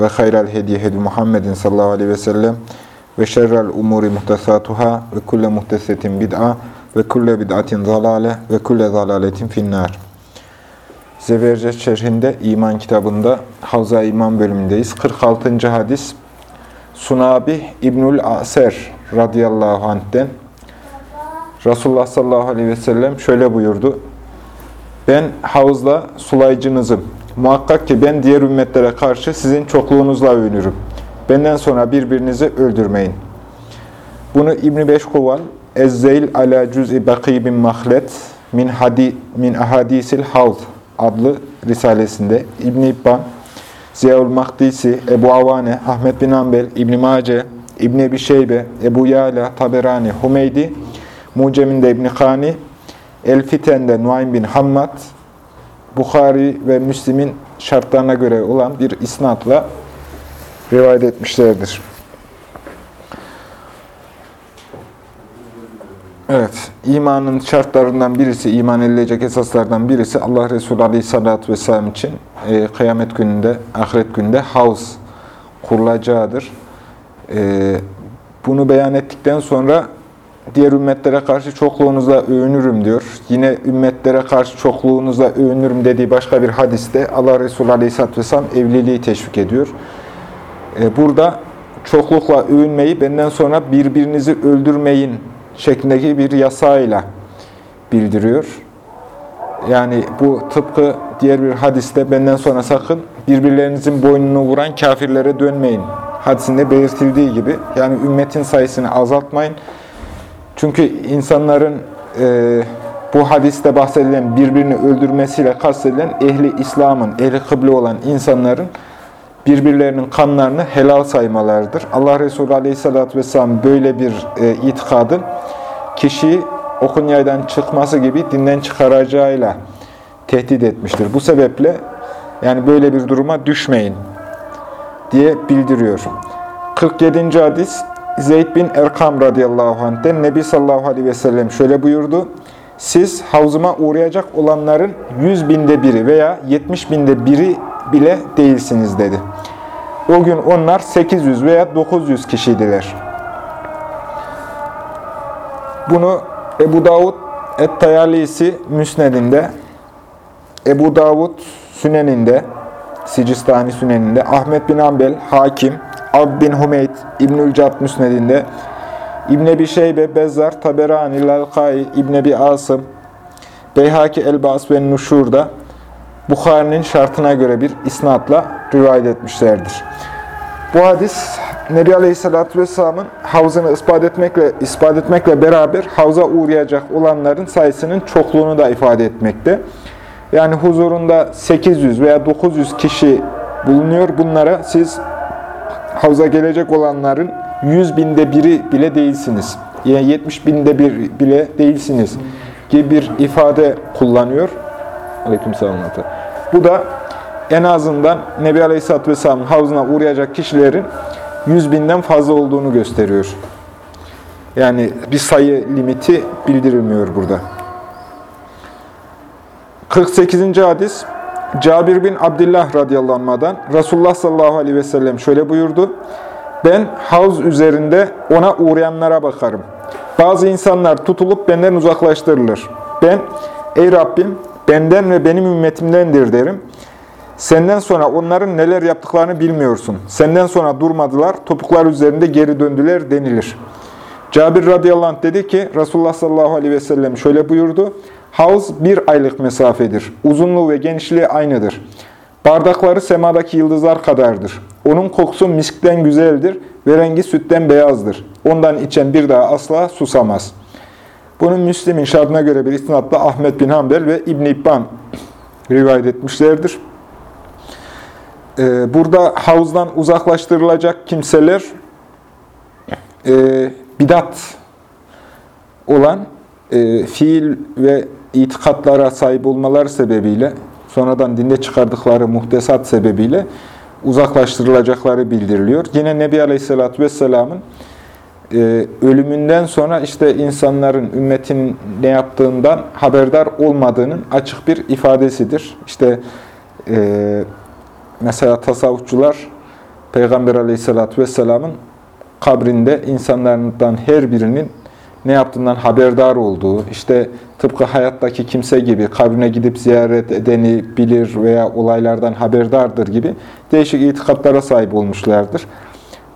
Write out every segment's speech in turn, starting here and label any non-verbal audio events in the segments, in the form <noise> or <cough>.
ve hayral hediye hedi Muhammedin sallallahu aleyhi ve sellem ve şerrel umuri muhtesatuhâ ve kulle muhtesetin bid'a ve kulle bid'atin zalale ve kulle zalaletin finnâr. Zebercet şerhinde iman kitabında Havza İman bölümündeyiz. 46. hadis Sunabi İbnül Aser radıyallahu anh'ten Resulullah sallallahu aleyhi ve sellem şöyle buyurdu. Ben havuzda sulayıcınızım. Muhakkak ki ben diğer ümmetlere karşı sizin çokluğunuzla övünürüm. Benden sonra birbirinizi öldürmeyin. Bunu İbn-i Beşkuval, Ezzeyl ala cüz'i Baki bin Mahlet min, hadi, min ahadisil havz adlı risalesinde İbn-i İbban, Ziyaul Mahdisi, Ebu Avane, Ahmet bin Ambel, İbn-i Mace, İbn-i Ebi Ebu Yala, Taberani, Humeydi, Muceminde İbn-i Kani, El-Fiten'de Nuaym bin Hammad, Bukhari ve Müslim'in şartlarına göre olan bir isnatla rivayet etmişlerdir. Evet, imanın şartlarından birisi, iman edilecek esaslardan birisi Allah Resulü Aleyhisselatü Vesselam için e, kıyamet gününde, ahiret gününde havz kurulacağıdır. E, bunu beyan ettikten sonra diğer ümmetlere karşı çokluğunuzla övünürüm diyor. Yine ümmetlere karşı çokluğunuzla övünürüm dediği başka bir hadiste Allah Resulü Aleyhisselatü Vesselam evliliği teşvik ediyor. E, burada çoklukla övünmeyi benden sonra birbirinizi öldürmeyin şeklindeki bir yasayla bildiriyor. Yani bu tıpkı diğer bir hadiste benden sonra sakın birbirlerinizin boynunu vuran kafirlere dönmeyin. Hadisinde belirtildiği gibi yani ümmetin sayısını azaltmayın. Çünkü insanların e, bu hadiste bahsedilen birbirini öldürmesiyle kastedilen ehli İslam'ın, ehli kıble olan insanların birbirlerinin kanlarını helal saymalarıdır. Allah Resulü Aleyhisselatü Vesselam böyle bir e, itikadın kişiyi okun yaydan çıkması gibi dinden çıkaracağıyla tehdit etmiştir. Bu sebeple yani böyle bir duruma düşmeyin diye bildiriyor. 47. hadis Zeyd bin Erkam radıyallahu anh'ten Nebi sallallahu aleyhi ve sellem şöyle buyurdu. Siz havzıma uğrayacak olanların yüz binde biri veya yetmiş binde biri bile değilsiniz dedi. O gün onlar 800 veya 900 kişiydiler. Bunu Ebu Davud Et-Tayalisi Müsned'inde, Ebu Davud Sünen'inde, Sicistani Sünen'inde, Ahmet bin Ambel, Hakim, Ab bin Humeyd, İbnül Cad Müsned'inde, İbn Ebi Şeybe, Bezzar, Taberani, Lalkai, İbn Ebi Asım, Beyhaki Elbas ve Nuşur'da Bukhari'nin şartına göre bir isnatla rivayet etmişlerdir. Bu hadis Nebi Aleyhisselatü Vesselam'ın havzını ispat etmekle, ispat etmekle beraber havza uğrayacak olanların sayısının çokluğunu da ifade etmekte. Yani huzurunda 800 veya 900 kişi bulunuyor. Bunlara siz havza gelecek olanların 100 binde biri bile değilsiniz. Yani 70 binde bir bile değilsiniz gibi bir ifade kullanıyor. Aleykümselam. Bu da en azından Nebi Aleyhisselatü Vesselam'ın havzına uğrayacak kişilerin 100 binden fazla olduğunu gösteriyor. Yani bir sayı limiti bildirilmiyor burada. 48. hadis Cabir bin Abdullah radıyallahu anh'dan Resulullah sallallahu aleyhi ve sellem şöyle buyurdu. Ben havz üzerinde ona uğrayanlara bakarım. Bazı insanlar tutulup benden uzaklaştırılır. Ben, ey Rabbim benden ve benim ümmetimdendir derim. Senden sonra onların neler yaptıklarını bilmiyorsun. Senden sonra durmadılar, topuklar üzerinde geri döndüler denilir. Cabir radıyallahu anh dedi ki, Resulullah sallallahu aleyhi ve sellem şöyle buyurdu. Havz bir aylık mesafedir. Uzunluğu ve genişliği aynıdır. Bardakları semadaki yıldızlar kadardır. Onun kokusu miskten güzeldir ve rengi sütten beyazdır. Ondan içen bir daha asla susamaz. Bunun Müslim'in şartına göre bir istinatla Ahmet bin Hanbel ve İbn-i İbban rivayet etmişlerdir. Burada havuzdan uzaklaştırılacak kimseler e, bidat olan e, fiil ve itikatlara sahip olmaları sebebiyle, sonradan dinde çıkardıkları muhtesat sebebiyle uzaklaştırılacakları bildiriliyor. Yine Nebi Aleyhisselatü Vesselam'ın e, ölümünden sonra işte insanların, ümmetin ne yaptığından haberdar olmadığının açık bir ifadesidir. İşte e, mesela tasavvufçular Peygamber Aleyhisselatü Vesselam'ın kabrinde insanlardan her birinin ne yaptığından haberdar olduğu, işte tıpkı hayattaki kimse gibi kabrine gidip ziyaret edeni bilir veya olaylardan haberdardır gibi değişik itikatlara sahip olmuşlardır.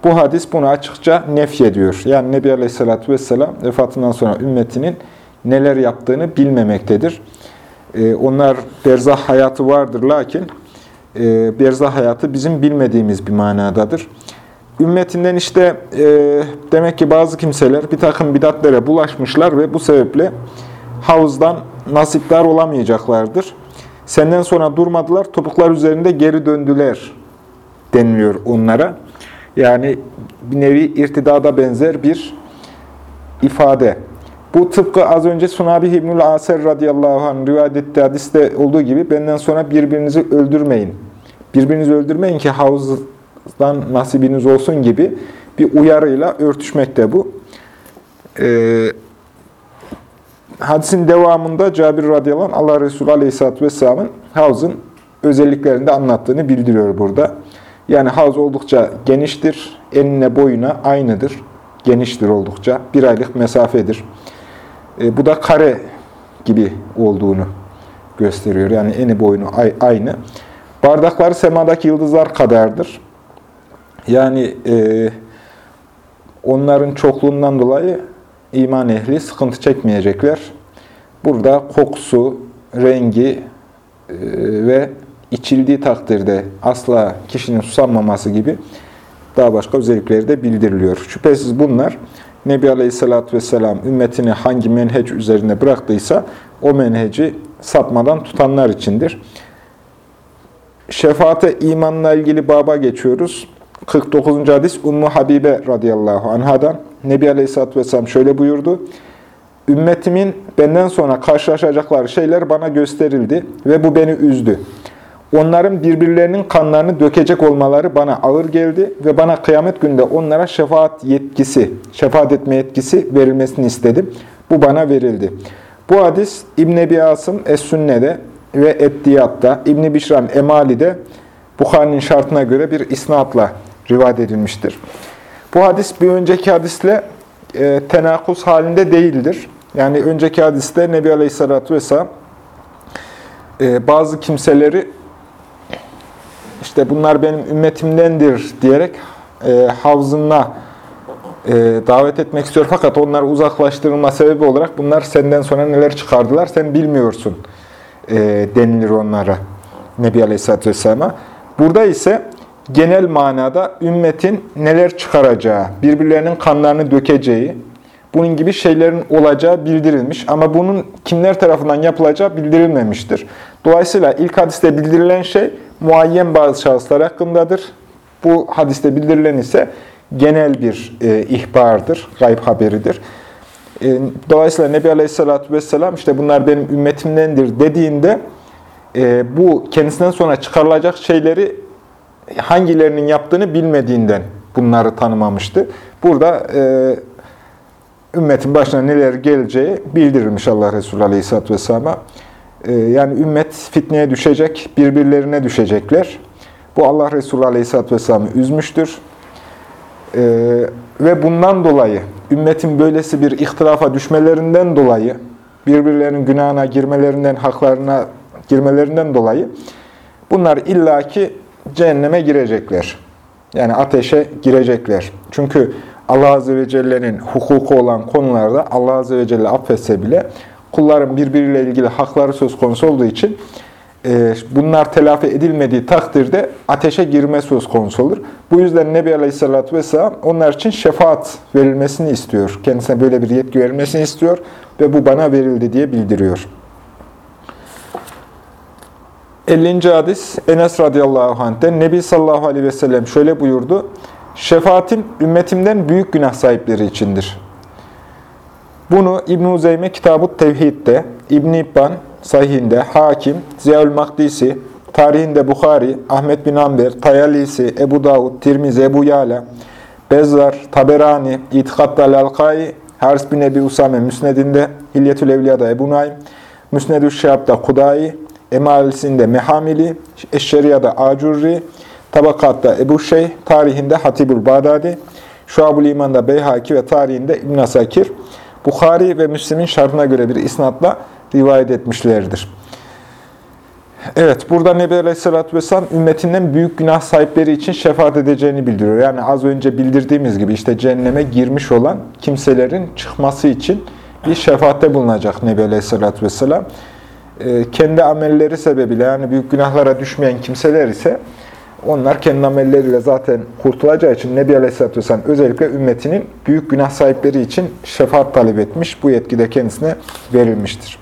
Bu hadis bunu açıkça nef ediyor. Yani Nebi Aleyhisselatü Vesselam vefatından sonra ümmetinin neler yaptığını bilmemektedir. Ee, onlar berzah hayatı vardır lakin e, berzah hayatı bizim bilmediğimiz bir manadadır. Ümmetinden işte e, demek ki bazı kimseler bir takım bidatlere bulaşmışlar ve bu sebeple havuzdan nasipler olamayacaklardır. Senden sonra durmadılar, topuklar üzerinde geri döndüler deniliyor onlara. Yani bir nevi irtidada benzer bir ifade. Bu tıpkı az önce Sunabi İbnül Aser radıyallahu anh rivayet ettiği hadiste olduğu gibi benden sonra birbirinizi öldürmeyin. Birbirinizi öldürmeyin ki havuzdan nasibiniz olsun gibi bir uyarıyla örtüşmekte bu. Ee, hadisin devamında Cabir radıyallahu anh Allah Resulü aleyhisselatü vesselamın havuzun özelliklerinde anlattığını bildiriyor burada. Yani havuz oldukça geniştir, enine boyuna aynıdır. Geniştir oldukça, bir aylık mesafedir. E, bu da kare gibi olduğunu gösteriyor. Yani eni boyunu aynı. Bardakları semadaki yıldızlar kadardır. Yani e, onların çokluğundan dolayı iman ehli sıkıntı çekmeyecekler. Burada kokusu, rengi e, ve içildiği takdirde asla kişinin susanmaması gibi daha başka özellikleri de bildiriliyor. Şüphesiz bunlar Nebi Aleyhisselatü Vesselam ümmetini hangi menheç üzerine bıraktıysa o menheci sapmadan tutanlar içindir. Şefaate imanla ilgili baba geçiyoruz. 49. hadis Ummu Habibe radıyallahu anhadan Nebi Aleyhisselatü Vesselam şöyle buyurdu. Ümmetimin benden sonra karşılaşacakları şeyler bana gösterildi ve bu beni üzdü. Onların birbirlerinin kanlarını dökecek olmaları bana ağır geldi ve bana kıyamet günde onlara şefaat yetkisi, şefaat etme yetkisi verilmesini istedim. Bu bana verildi. Bu hadis İbn Ebi Asım Es-Sünne'de ve Eddiyat'ta, İbn Bişran Emali'de Bukhari'nin şartına göre bir isnatla rivayet edilmiştir. Bu hadis bir önceki hadisle e, tenakuz halinde değildir. Yani önceki hadiste Nebi Aleyhisselatü Vesselam e, bazı kimseleri işte bunlar benim ümmetimdendir diyerek e, havzına e, davet etmek istiyor. Fakat onlar uzaklaştırılma sebebi olarak bunlar senden sonra neler çıkardılar sen bilmiyorsun e, denilir onlara Nebi Aleyhisselatü Vesselam'a. Burada ise genel manada ümmetin neler çıkaracağı, birbirlerinin kanlarını dökeceği, bunun gibi şeylerin olacağı bildirilmiş ama bunun kimler tarafından yapılacağı bildirilmemiştir. Dolayısıyla ilk hadiste bildirilen şey muayyen bazı şahıslar hakkındadır. Bu hadiste bildirilen ise genel bir e, ihbardır, gayb haberidir. E, dolayısıyla Nebi Aleyhisselatü Vesselam işte bunlar benim ümmetimdendir dediğinde e, bu kendisinden sonra çıkarılacak şeyleri hangilerinin yaptığını bilmediğinden bunları tanımamıştı. Burada e, ümmetin başına neler geleceği bildirilmiş Allah Resulü Aleyhisselatü Vesselam'a. Ee, yani ümmet fitneye düşecek, birbirlerine düşecekler. Bu Allah Resulü Aleyhisselatü Vesselam'ı üzmüştür. Ee, ve bundan dolayı, ümmetin böylesi bir ihtilafa düşmelerinden dolayı, birbirlerinin günahına girmelerinden, haklarına girmelerinden dolayı, bunlar illaki cehenneme girecekler. Yani ateşe girecekler. Çünkü Allah Azze ve Celle'nin hukuku olan konularda Allah Azze ve Celle affetse bile kulların birbiriyle ilgili hakları söz konusu olduğu için e, bunlar telafi edilmediği takdirde ateşe girme söz konusu olur. Bu yüzden Nebi Aleyhisselatü Vesselam onlar için şefaat verilmesini istiyor. Kendisine böyle bir yetki verilmesini istiyor ve bu bana verildi diye bildiriyor. 50. hadis Enes radıyallahu anh'ten Nebi sallallahu aleyhi ve sellem şöyle buyurdu. Şefaatim ümmetimden büyük günah sahipleri içindir. Bunu İbn-i Uzeyme Kitab-ı Tevhid'de, İbn-i İbban Sahih'inde, Hakim, Ziyaül Makdisi, tarihinde Bukhari, Ahmet bin Amber, Tayalisi, Ebu Davud, Tirmizi, Ebu Yala, Bezzar, Taberani, İtikadda Lalkai, Haris bin Ebi Usame Müsned'inde, Hilyetül Evliya'da Ebu Naim, Müsnedü Şehab'da Kudayi, Emalisi'nde Mehamili, Eşşeriya'da Acurri, Tabakat'ta Ebu Şeyh, tarihinde Hatibül Bağdadi, Şuab-ül İman'da Beyhaki ve tarihinde İbn Asakir, Bukhari ve Müslim'in şartına göre bir isnatla rivayet etmişlerdir. Evet, burada Nebi Aleyhisselatü Vesselam ümmetinden büyük günah sahipleri için şefaat edeceğini bildiriyor. Yani az önce bildirdiğimiz gibi işte cehenneme girmiş olan kimselerin çıkması için bir şefaatte bulunacak Nebi Aleyhisselatü Vesselam. Ee, kendi amelleri sebebiyle yani büyük günahlara düşmeyen kimseler ise onlar kendi amelleriyle zaten kurtulacağı için Nebi Aleyhisselatü Vesselam özellikle ümmetinin büyük günah sahipleri için şefaat talep etmiş. Bu yetki de kendisine verilmiştir.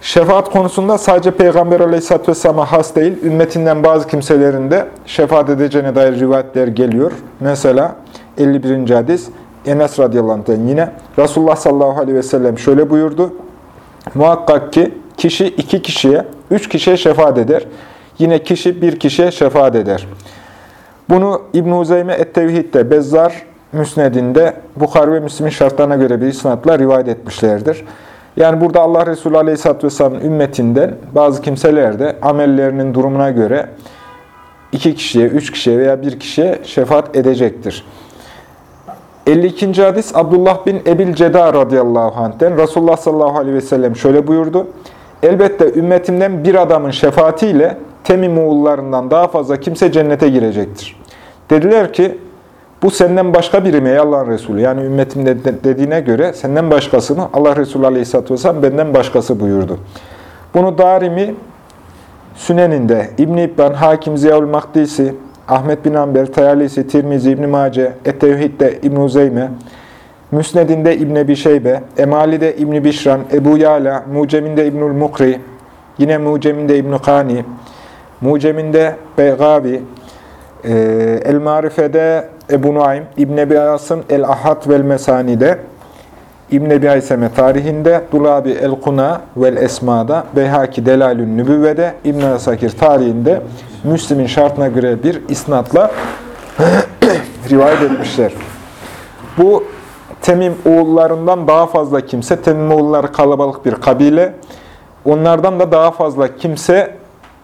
Şefaat konusunda sadece Peygamber Aleyhisselatü Vesselam'a has değil, ümmetinden bazı kimselerin de şefaat edeceğine dair rivayetler geliyor. Mesela 51. hadis Enes radıyallahu anh'den yine Resulullah sallallahu aleyhi ve sellem şöyle buyurdu. Muhakkak ki kişi iki kişiye, üç kişiye şefaat eder. Yine kişi bir kişiye şefaat eder. Bunu İbn-i Uzeyme Et-Tevhid'de, Bezzar Müsned'inde, Bukhari ve Müslim'in şartlarına göre bir isnatla rivayet etmişlerdir. Yani burada Allah Resulü Aleyhisselatü Vesselam'ın ümmetinden bazı kimseler de amellerinin durumuna göre iki kişiye, üç kişiye veya bir kişiye şefaat edecektir. 52. hadis Abdullah bin Ebil Ceda radıyallahu anh'ten Resulullah sallallahu aleyhi ve sellem şöyle buyurdu. Elbette ümmetimden bir adamın şefaatiyle Temim oğullarından daha fazla kimse cennete girecektir. Dediler ki bu senden başka biri mi Allah'ın Resulü? Yani ümmetim dediğine göre senden başkası mı? Allah Resulü Aleyhisselatü Vesselam benden başkası buyurdu. Bunu Darimi Sünen'inde, İbn-i İbban, Hakim Ziyaül Makdisi, Ahmet bin Amber, Tayalisi, Tirmizi, İbn-i Mace, Et-Tevhid'de İbn-i Uzeyme, Müsned'inde İbn-i Ebi Şeybe, Emali'de İbn-i Bişran, Ebu Yala, Mucem'inde İbnül Mukri, yine Mucem'inde İbn-i Kani, Mucem'inde Beygavi, e, El-Marife'de Ebu Nuaym, İbn-i Ebi Asım El-Ahad vel Mesani'de, İbn-i Ebi tarihinde, Dulabi El-Kuna vel Esma'da, Beyhaki Delalün Nübüvve'de, İbn-i Asakir tarihinde, Müslim'in şartına göre bir isnatla <coughs> rivayet etmişler. Bu Temim oğullarından daha fazla kimse, Temim oğulları kalabalık bir kabile, onlardan da daha fazla kimse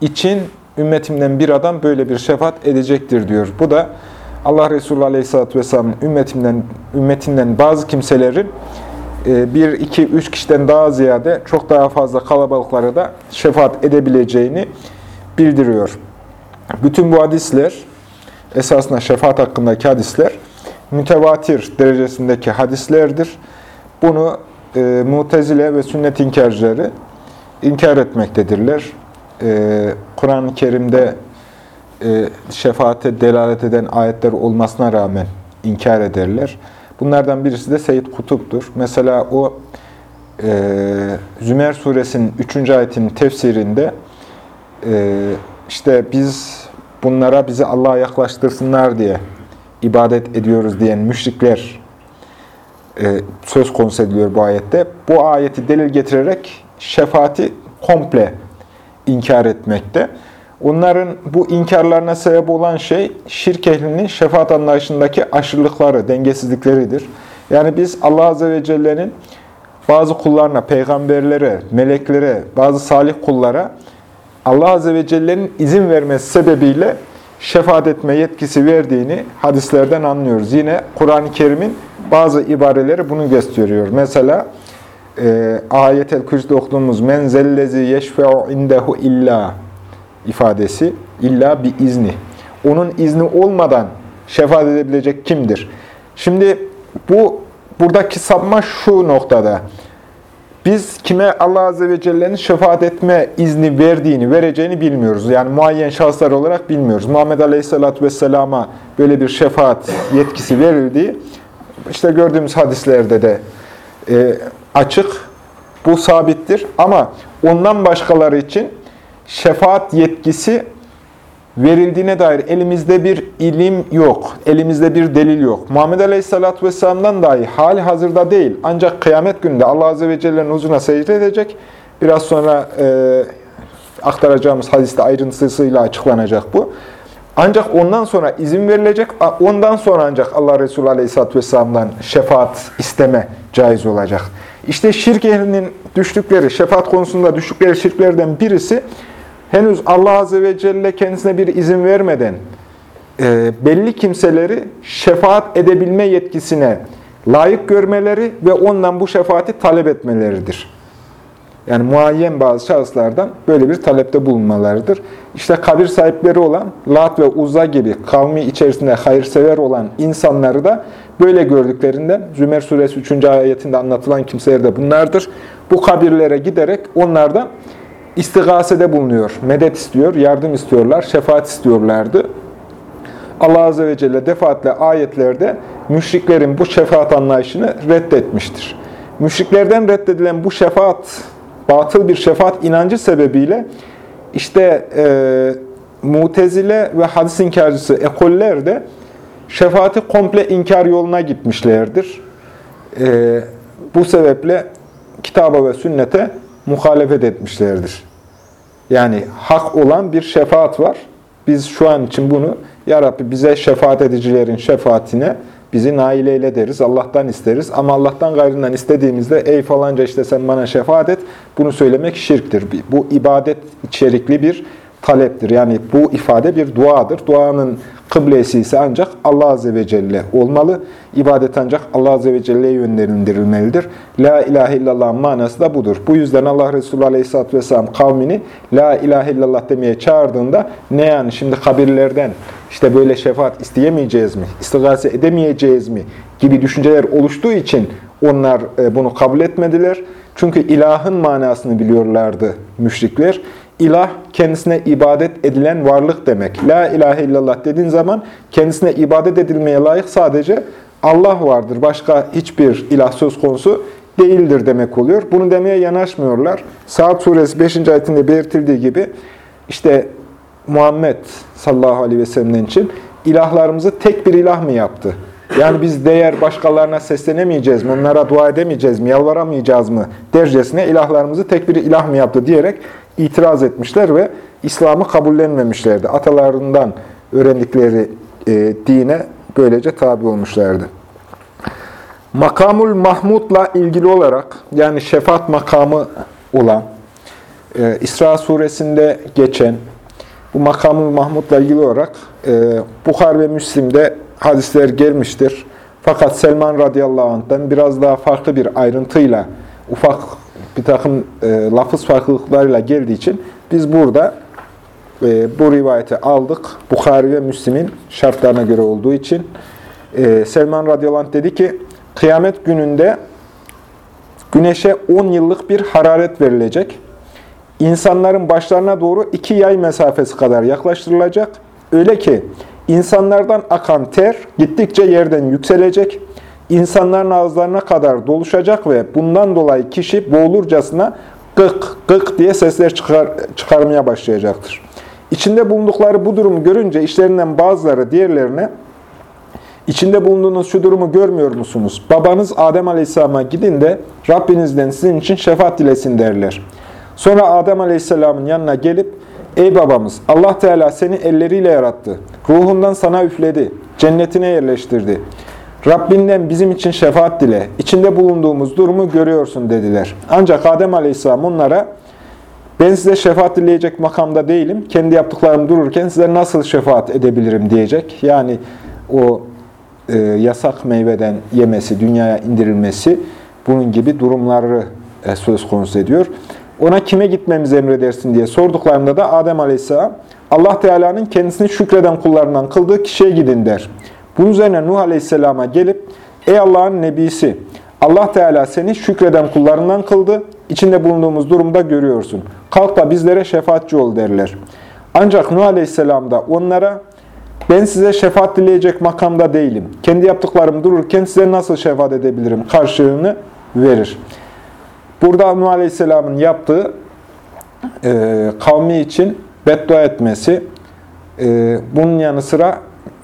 için ümmetimden bir adam böyle bir şefaat edecektir diyor. Bu da Allah Resulü Aleyhisselatü Vesselam'ın ümmetinden, ümmetinden bazı kimselerin e, bir, iki, üç kişiden daha ziyade çok daha fazla kalabalıklara da şefaat edebileceğini bildiriyor. Bütün bu hadisler, esasında şefaat hakkındaki hadisler, mütevatir derecesindeki hadislerdir. Bunu e, mutezile ve sünnet inkarcıları inkar etmektedirler. E, Kur'an-ı Kerim'de e, şefaate delalet eden ayetler olmasına rağmen inkar ederler. Bunlardan birisi de Seyyid Kutup'tur. Mesela o e, Zümer suresinin 3. ayetinin tefsirinde e, işte biz bunlara bizi Allah'a yaklaştırsınlar diye ibadet ediyoruz diyen müşrikler e, söz konusu ediliyor bu ayette. Bu ayeti delil getirerek şefaati komple inkar etmekte. Onların bu inkarlarına sebep olan şey şirk ehlinin şefaat anlayışındaki aşırılıkları, dengesizlikleridir. Yani biz Allah Azze ve Celle'nin bazı kullarına, peygamberlere, meleklere, bazı salih kullara Allah Azze ve Celle'nin izin vermesi sebebiyle şefaat etme yetkisi verdiğini hadislerden anlıyoruz. Yine Kur'an-ı Kerim'in bazı ibareleri bunu gösteriyor. Mesela e, ayet-el kürsüde okuduğumuz men zellezi yeşfe'u indehu illa ifadesi illa bir izni. Onun izni olmadan şefaat edebilecek kimdir? Şimdi bu buradaki sapma şu noktada. Biz kime Allah Azze ve Celle'nin şefaat etme izni verdiğini, vereceğini bilmiyoruz. Yani muayyen şahıslar olarak bilmiyoruz. Muhammed Aleyhisselatü Vesselam'a böyle bir şefaat yetkisi verildiği, işte gördüğümüz hadislerde de e, açık, bu sabittir. Ama ondan başkaları için şefaat yetkisi verildiğine dair elimizde bir ilim yok, elimizde bir delil yok. Muhammed Aleyhisselatü Vesselam'dan dahi hali hazırda değil, ancak kıyamet gününde Allah Azze ve Celle'nin huzuruna secde edecek. Biraz sonra e, aktaracağımız hadiste ayrıntısıyla açıklanacak bu. Ancak ondan sonra izin verilecek, ondan sonra ancak Allah Resulü Aleyhisselatü Vesselam'dan şefaat isteme caiz olacak. İşte şirk ehlinin düştükleri, şefaat konusunda düştükleri şirklerden birisi, henüz Allah Azze ve Celle kendisine bir izin vermeden e, belli kimseleri şefaat edebilme yetkisine layık görmeleri ve ondan bu şefaati talep etmeleridir. Yani muayyen bazı şahıslardan böyle bir talepte bulunmalarıdır. İşte kabir sahipleri olan Lat ve Uzza gibi kavmi içerisinde hayırsever olan insanları da böyle gördüklerinden Zümer suresi 3. ayetinde anlatılan kimseler de bunlardır. Bu kabirlere giderek onlardan istigasede bulunuyor, medet istiyor, yardım istiyorlar, şefaat istiyorlardı. Allah Azze ve Celle defaatle ayetlerde müşriklerin bu şefaat anlayışını reddetmiştir. Müşriklerden reddedilen bu şefaat, batıl bir şefaat inancı sebebiyle işte e, mutezile ve hadis inkarcısı ekoller de şefaati komple inkar yoluna gitmişlerdir. E, bu sebeple kitaba ve sünnete muhalefet etmişlerdir. Yani hak olan bir şefaat var. Biz şu an için bunu, Ya Rabbi bize şefaat edicilerin şefaatine bizi nail eyle deriz, Allah'tan isteriz. Ama Allah'tan gayrından istediğimizde, ey falanca işte sen bana şefaat et, bunu söylemek şirktir. Bu ibadet içerikli bir taleptir. Yani bu ifade bir duadır. Duanın kıblesi ise ancak Allah Azze ve Celle olmalı. İbadet ancak Allah Azze ve Celle'ye yönlendirilmelidir. La ilahe illallah manası da budur. Bu yüzden Allah Resulü Aleyhisselatü Vesselam kavmini La ilahe illallah demeye çağırdığında ne yani şimdi kabirlerden işte böyle şefaat isteyemeyeceğiz mi, istigase edemeyeceğiz mi gibi düşünceler oluştuğu için onlar e, bunu kabul etmediler. Çünkü ilahın manasını biliyorlardı müşrikler. İlah kendisine ibadet edilen varlık demek. La ilahe illallah dediğin zaman kendisine ibadet edilmeye layık sadece Allah vardır. Başka hiçbir ilah söz konusu değildir demek oluyor. Bunu demeye yanaşmıyorlar. Saat suresi 5. ayetinde belirtildiği gibi işte Muhammed sallallahu aleyhi ve sellem'den için ilahlarımızı tek bir ilah mı yaptı? Yani biz değer başkalarına seslenemeyeceğiz mi, onlara dua edemeyeceğiz mi, yalvaramayacağız mı dercesine ilahlarımızı tek bir ilah mı yaptı diyerek itiraz etmişler ve İslam'ı kabullenmemişlerdi. Atalarından öğrendikleri e, dine böylece tabi olmuşlardı. Makamul Mahmud'la ilgili olarak yani şefaat makamı olan e, İsra suresinde geçen bu Makamul Mahmud'la ilgili olarak e, Bukhar ve Müslim'de hadisler gelmiştir. Fakat Selman radıyallahu anh'tan biraz daha farklı bir ayrıntıyla ufak bir takım e, lafız farklılıklarıyla geldiği için biz burada e, bu rivayeti aldık. Bukhari ve Müslim'in şartlarına göre olduğu için. E, Selman radıyallahu anh dedi ki, kıyamet gününde güneşe 10 yıllık bir hararet verilecek. İnsanların başlarına doğru iki yay mesafesi kadar yaklaştırılacak. Öyle ki insanlardan akan ter gittikçe yerden yükselecek insanların ağızlarına kadar doluşacak ve bundan dolayı kişi boğulurcasına gık gık diye sesler çıkar, çıkarmaya başlayacaktır. İçinde bulundukları bu durumu görünce işlerinden bazıları diğerlerine içinde bulunduğunuz şu durumu görmüyor musunuz? Babanız Adem Aleyhisselam'a gidin de Rabbinizden sizin için şefaat dilesin derler. Sonra Adem Aleyhisselam'ın yanına gelip Ey babamız Allah Teala seni elleriyle yarattı. Ruhundan sana üfledi. Cennetine yerleştirdi. Rabbinden bizim için şefaat dile, içinde bulunduğumuz durumu görüyorsun dediler. Ancak Adem Aleyhisselam onlara, ben size şefaat dileyecek makamda değilim, kendi yaptıklarım dururken size nasıl şefaat edebilirim diyecek. Yani o e, yasak meyveden yemesi, dünyaya indirilmesi, bunun gibi durumları e, söz konusu ediyor. Ona kime gitmemizi emredersin diye sorduklarında da Adem Aleyhisselam, Allah Teala'nın kendisini şükreden kullarından kıldığı kişiye gidin der. Bunun üzerine Nuh Aleyhisselam'a gelip, Ey Allah'ın nebisi, Allah Teala seni şükreden kullarından kıldı, içinde bulunduğumuz durumda görüyorsun. Kalk da bizlere şefaatçi ol derler. Ancak Nuh Aleyhisselam da onlara, ben size şefaat dileyecek makamda değilim. Kendi yaptıklarım dururken size nasıl şefaat edebilirim karşılığını verir. Burada Nuh Aleyhisselam'ın yaptığı e, kavmi için beddua etmesi, e, bunun yanı sıra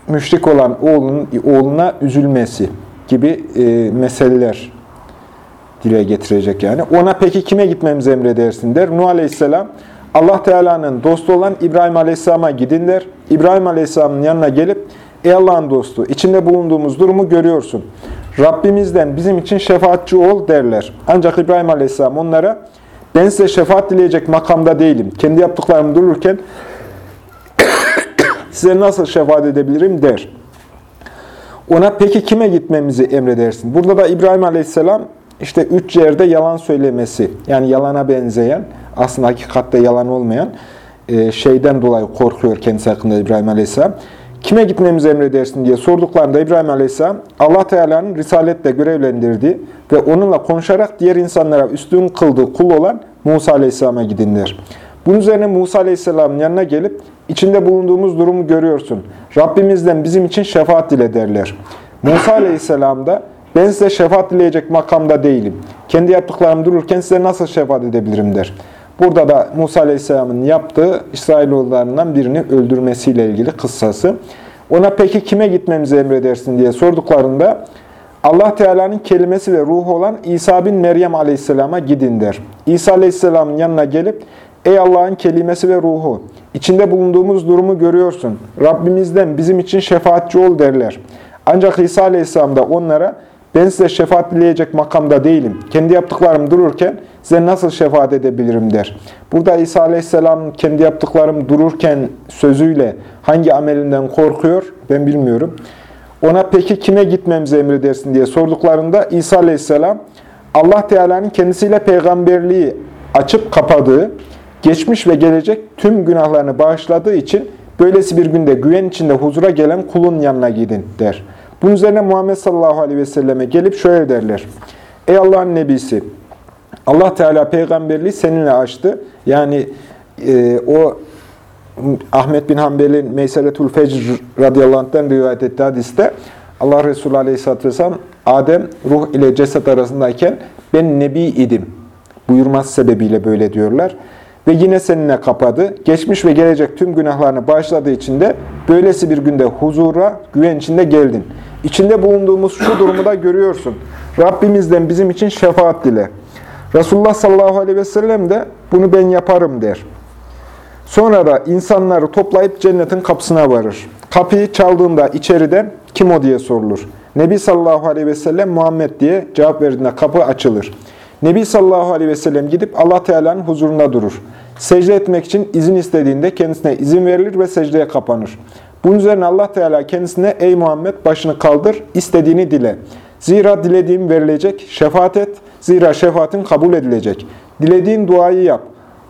müşrik olan oğlunun, oğluna üzülmesi gibi e, meseleler dile getirecek yani. Ona peki kime gitmemizi emredersin der. Nuh Aleyhisselam Allah Teala'nın dostu olan İbrahim Aleyhisselam'a gidin der. İbrahim Aleyhisselam'ın yanına gelip Ey Allah'ın dostu içinde bulunduğumuz durumu görüyorsun. Rabbimizden bizim için şefaatçi ol derler. Ancak İbrahim Aleyhisselam onlara ben size şefaat dileyecek makamda değilim. Kendi yaptıklarımı dururken <coughs> size nasıl şefaat edebilirim der. Ona peki kime gitmemizi emredersin? Burada da İbrahim Aleyhisselam işte üç yerde yalan söylemesi, yani yalana benzeyen, aslında hakikatte yalan olmayan e, şeyden dolayı korkuyor kendisi hakkında İbrahim Aleyhisselam. Kime gitmemizi emredersin diye sorduklarında İbrahim Aleyhisselam, Allah Teala'nın risaletle görevlendirdiği ve onunla konuşarak diğer insanlara üstün kıldığı kul olan Musa Aleyhisselam'a gidinler. Bunun üzerine Musa Aleyhisselam'ın yanına gelip, içinde bulunduğumuz durumu görüyorsun. Rabbimizden bizim için şefaat dile derler. Musa Aleyhisselam da, ben size şefaat dileyecek makamda değilim. Kendi yaptıklarım dururken size nasıl şefaat edebilirim der. Burada da Musa Aleyhisselam'ın yaptığı İsrailoğullarından birini öldürmesiyle ilgili kıssası. Ona peki kime gitmemizi emredersin diye sorduklarında Allah Teala'nın kelimesi ve ruhu olan İsa bin Meryem Aleyhisselam'a gidin der. İsa Aleyhisselam'ın yanına gelip Ey Allah'ın kelimesi ve ruhu, içinde bulunduğumuz durumu görüyorsun. Rabbimizden bizim için şefaatçi ol derler. Ancak İsa Aleyhisselam da onlara ben size şefaat dileyecek makamda değilim. Kendi yaptıklarım dururken size nasıl şefaat edebilirim der. Burada İsa Aleyhisselam kendi yaptıklarım dururken sözüyle hangi amelinden korkuyor ben bilmiyorum. Ona peki kime gitmemizi emredersin diye sorduklarında İsa Aleyhisselam Allah Teala'nın kendisiyle peygamberliği açıp kapadığı, geçmiş ve gelecek tüm günahlarını bağışladığı için böylesi bir günde güven içinde huzura gelen kulun yanına gidin der. Bunun üzerine Muhammed sallallahu aleyhi ve selleme gelip şöyle derler. Ey Allah'ın nebisi, Allah Teala peygamberliği seninle açtı. Yani e, o Ahmet bin Hanbel'in Meyseretül Fecr radıyallahu rivayet ettiği hadiste Allah Resulü aleyhisselatü vesselam Adem ruh ile ceset arasındayken ben nebi idim buyurması sebebiyle böyle diyorlar. Ve yine seninle kapadı. Geçmiş ve gelecek tüm günahlarını bağışladığı için de böylesi bir günde huzura, güven içinde geldin. İçinde bulunduğumuz şu durumu da görüyorsun. Rabbimizden bizim için şefaat dile. Resulullah sallallahu aleyhi ve sellem de bunu ben yaparım der. Sonra da insanları toplayıp cennetin kapısına varır. Kapıyı çaldığında içeriden kim o diye sorulur. Nebi sallallahu aleyhi ve sellem Muhammed diye cevap verdiğinde kapı açılır. Nebi sallallahu aleyhi ve sellem gidip Allah Teala'nın huzurunda durur. Secde etmek için izin istediğinde kendisine izin verilir ve secdeye kapanır. Bunun üzerine Allah Teala kendisine ey Muhammed başını kaldır, istediğini dile. Zira dilediğim verilecek, şefaat et, zira şefaatin kabul edilecek. Dilediğin duayı yap,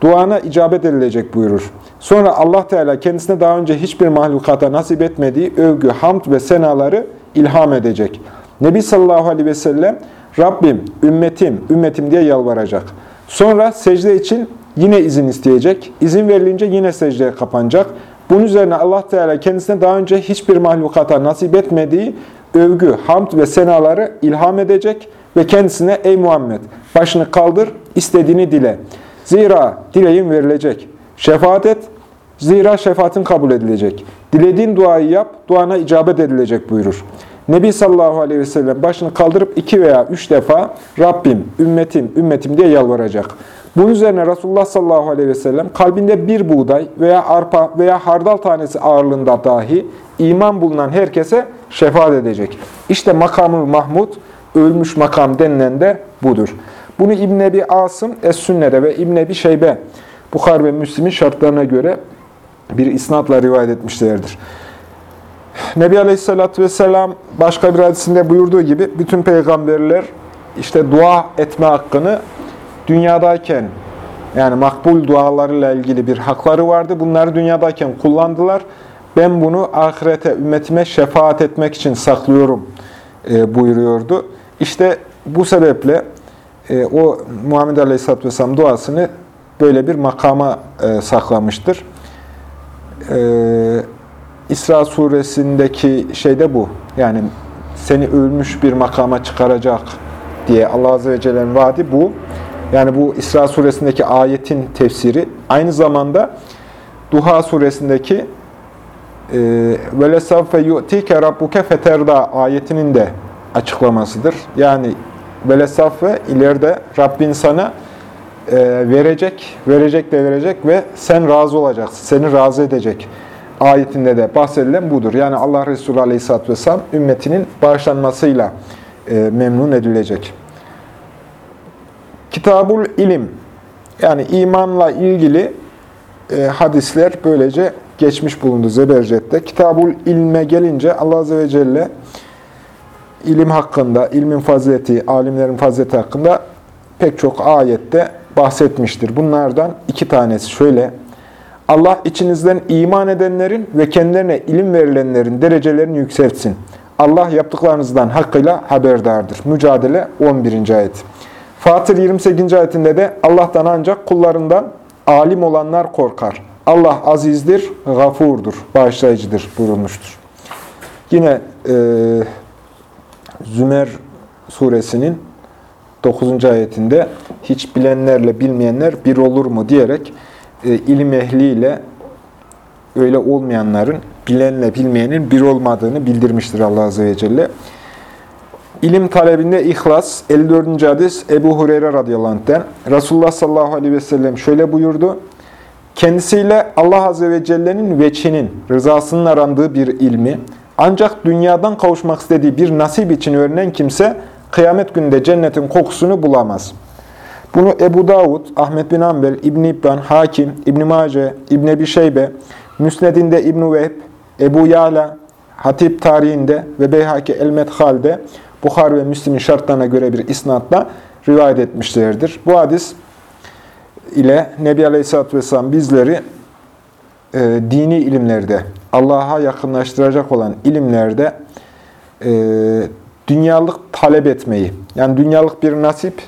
duana icabet edilecek buyurur. Sonra Allah Teala kendisine daha önce hiçbir mahlukata nasip etmediği övgü, hamd ve senaları ilham edecek. Nebi sallallahu aleyhi ve sellem, Rabbim, ümmetim, ümmetim diye yalvaracak. Sonra secde için yine izin isteyecek. İzin verilince yine secdeye kapanacak. Bunun üzerine Allah Teala kendisine daha önce hiçbir mahlukata nasip etmediği övgü, hamd ve senaları ilham edecek ve kendisine ey Muhammed başını kaldır, istediğini dile. Zira dileğin verilecek. Şefaat et, zira şefaatin kabul edilecek. Dilediğin duayı yap, duana icabet edilecek buyurur. Nebi sallallahu aleyhi ve sellem başını kaldırıp iki veya üç defa Rabbim, ümmetim, ümmetim diye yalvaracak. Bunun üzerine Resulullah sallallahu aleyhi ve sellem kalbinde bir buğday veya arpa veya hardal tanesi ağırlığında dahi iman bulunan herkese şefaat edecek. İşte makamı Mahmud, ölmüş makam denilen de budur. Bunu İbn Ebi Asım Es-Sünne'de ve İbn Ebi Şeybe Bukhar ve Müslim'in şartlarına göre bir isnatla rivayet etmişlerdir. Nebi Aleyhisselatü Vesselam başka bir hadisinde buyurduğu gibi bütün peygamberler işte dua etme hakkını dünyadayken yani makbul dualarıyla ilgili bir hakları vardı. Bunları dünyadayken kullandılar. Ben bunu ahirete, ümmetime şefaat etmek için saklıyorum e, buyuruyordu. İşte bu sebeple e, o Muhammed Aleyhisselatü Vesselam duasını böyle bir makama e, saklamıştır. E, İsra suresindeki şey de bu. Yani seni ölmüş bir makama çıkaracak diye Allah Azze ve Celle'nin vaadi bu. Yani bu İsra suresindeki ayetin tefsiri. Aynı zamanda Duha suresindeki lesavfe yu'tike rabbuke feterda ayetinin de açıklamasıdır. Yani ve lesavfe ileride Rabbin sana e, verecek, verecek de verecek ve sen razı olacaksın, seni razı edecek ayetinde de bahsedilen budur. Yani Allah Resulü Aleyhisselatü Vesselam ümmetinin bağışlanmasıyla e, memnun edilecek. Kitabul ilim yani imanla ilgili e, hadisler böylece geçmiş bulundu Zebercet'te. Kitabul ilme gelince Allah Azze ve Celle ilim hakkında, ilmin fazileti, alimlerin fazileti hakkında pek çok ayette bahsetmiştir. Bunlardan iki tanesi şöyle. Allah içinizden iman edenlerin ve kendilerine ilim verilenlerin derecelerini yükseltsin. Allah yaptıklarınızdan hakkıyla haberdardır. Mücadele 11. ayet. Fatır 28. ayetinde de Allah'tan ancak kullarından alim olanlar korkar. Allah azizdir, gafurdur, bağışlayıcıdır buyurulmuştur. Yine e, Zümer suresinin 9. ayetinde hiç bilenlerle bilmeyenler bir olur mu diyerek e, ilim ehliyle öyle olmayanların bilenle bilmeyenin bir olmadığını bildirmiştir Allah Azze ve Celle. İlim talebinde ihlas, 54. hadis Ebu Hureyre radıyallahu anh'ten. Resulullah sallallahu aleyhi ve sellem şöyle buyurdu. Kendisiyle Allah Azze ve Celle'nin veçinin, rızasının arandığı bir ilmi, ancak dünyadan kavuşmak istediği bir nasip için öğrenen kimse, kıyamet günde cennetin kokusunu bulamaz. Bunu Ebu Davud, Ahmet bin Ambel, İbn İbban, Hakim, İbn Mace, İbn Ebi Şeybe, Müsned'inde İbn Vehb, Ebu Yala, Hatip tarihinde ve Beyhaki el-Medhal'de Bukhari ve Müslim'in şartlarına göre bir isnatla rivayet etmişlerdir. Bu hadis ile Nebi Aleyhisselatü Vesselam bizleri e, dini ilimlerde, Allah'a yakınlaştıracak olan ilimlerde e, dünyalık talep etmeyi, yani dünyalık bir nasip,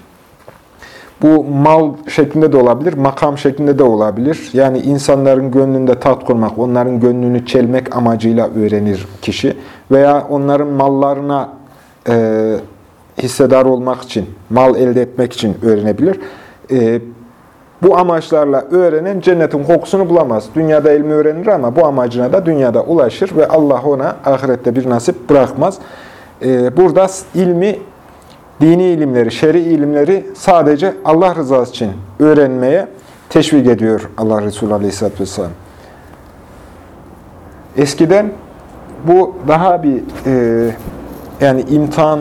bu mal şeklinde de olabilir, makam şeklinde de olabilir. Yani insanların gönlünde tat kurmak, onların gönlünü çelmek amacıyla öğrenir kişi. Veya onların mallarına e, hissedar olmak için, mal elde etmek için öğrenebilir. E, bu amaçlarla öğrenen cennetin kokusunu bulamaz. Dünyada ilmi öğrenir ama bu amacına da dünyada ulaşır ve Allah ona ahirette bir nasip bırakmaz. E, burada ilmi, dini ilimleri, şer'i ilimleri sadece Allah rızası için öğrenmeye teşvik ediyor Allah Resulü Aleyhisselatü Vesselam. Eskiden bu daha bir e, yani imtihan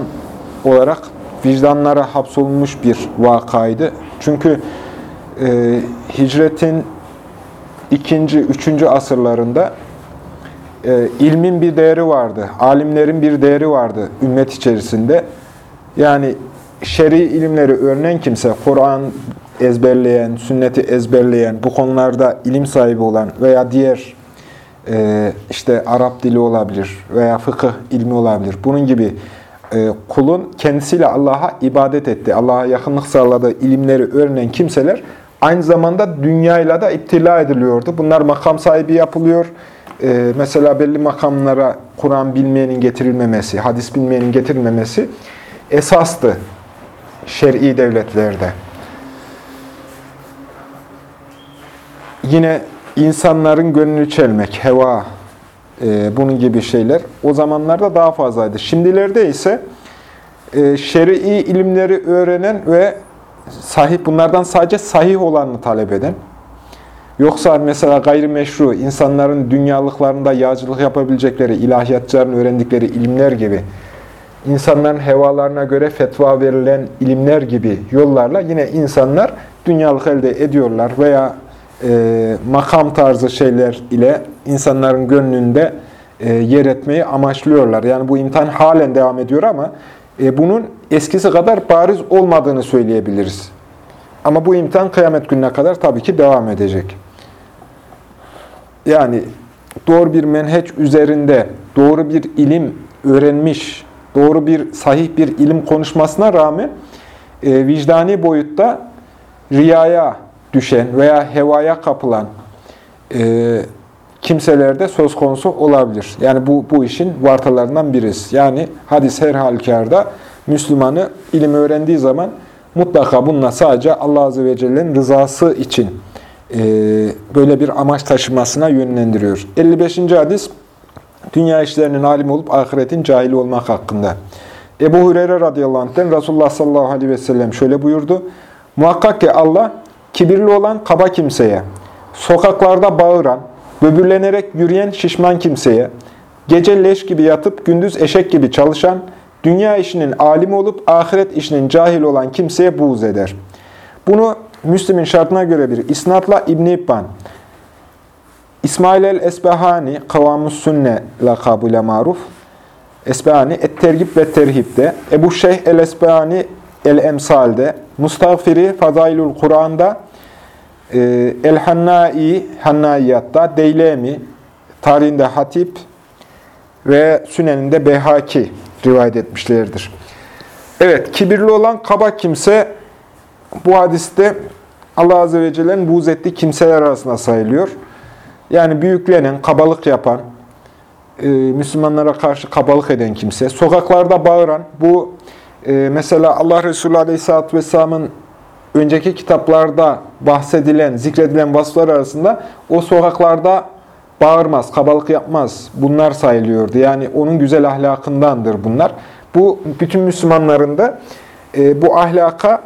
olarak vicdanlara hapsolmuş bir vakaydı. Çünkü e, hicretin ikinci, üçüncü asırlarında e, ilmin bir değeri vardı. Alimlerin bir değeri vardı ümmet içerisinde. Yani şer'i ilimleri öğrenen kimse, Kur'an ezberleyen, sünneti ezberleyen, bu konularda ilim sahibi olan veya diğer e, işte Arap dili olabilir veya fıkıh ilmi olabilir. Bunun gibi e, kulun kendisiyle Allah'a ibadet etti, Allah'a yakınlık sağladığı ilimleri öğrenen kimseler aynı zamanda dünyayla da iptila ediliyordu. Bunlar makam sahibi yapılıyor. E, mesela belli makamlara Kur'an bilmeyenin getirilmemesi, hadis bilmeyenin getirilmemesi esastı şer'i devletlerde. Yine insanların gönlünü çelmek, heva, e, bunun gibi şeyler o zamanlarda daha fazlaydı. Şimdilerde ise e, şer'i ilimleri öğrenen ve sahih bunlardan sadece sahih olanını talep eden, yoksa mesela gayrimeşru, insanların dünyalıklarında yağcılık yapabilecekleri, ilahiyatçıların öğrendikleri ilimler gibi, insanların hevalarına göre fetva verilen ilimler gibi yollarla yine insanlar dünyalık elde ediyorlar veya e, makam tarzı şeyler ile insanların gönlünde e, yer etmeyi amaçlıyorlar. Yani bu imtihan halen devam ediyor ama e, bunun eskisi kadar bariz olmadığını söyleyebiliriz. Ama bu imtihan kıyamet gününe kadar tabii ki devam edecek. Yani doğru bir menheç üzerinde doğru bir ilim öğrenmiş, doğru bir sahih bir ilim konuşmasına rağmen e, vicdani boyutta riyaya düşen veya hevaya kapılan e, kimselerde söz konusu olabilir. Yani bu, bu işin vartalarından birisi. Yani hadis her halükarda Müslümanı ilim öğrendiği zaman mutlaka bununla sadece Allah Azze ve Celle'nin rızası için e, böyle bir amaç taşımasına yönlendiriyor. 55. hadis Dünya işlerinin alim olup ahiretin cahili olmak hakkında. Ebu Hureyre radıyallahu anh'ten Resulullah sallallahu aleyhi ve sellem şöyle buyurdu. Muhakkak ki Allah kibirli olan kaba kimseye, sokaklarda bağıran, böbürlenerek yürüyen şişman kimseye, gece leş gibi yatıp gündüz eşek gibi çalışan, dünya işinin alim olup ahiret işinin cahil olan kimseye buğz eder. Bunu Müslim'in şartına göre bir isnatla İbn-i İbban, İsmail el-Esbehani, Kavamus Sünne lakabıyla maruf, Esbehani, Et-Tergib ve Terhib'de, Ebu Şeyh el-Esbehani El-Emsal'de, Mustafiri Fazailul Kur'an'da, e, El-Hannai, Hannaiyat'ta, Deylemi, tarihinde Hatip ve Sünen'inde Behaki rivayet etmişlerdir. Evet, kibirli olan kaba kimse bu hadiste Allah Azze ve Celle'nin buğz ettiği kimseler arasında sayılıyor. Yani büyüklenen, kabalık yapan, e, Müslümanlara karşı kabalık eden kimse, sokaklarda bağıran, bu e, mesela Allah Resulü Aleyhisselatü Vesselam'ın önceki kitaplarda bahsedilen, zikredilen vasıflar arasında o sokaklarda bağırmaz, kabalık yapmaz. Bunlar sayılıyordu. Yani onun güzel ahlakındandır bunlar. Bu bütün Müslümanların da e, bu ahlaka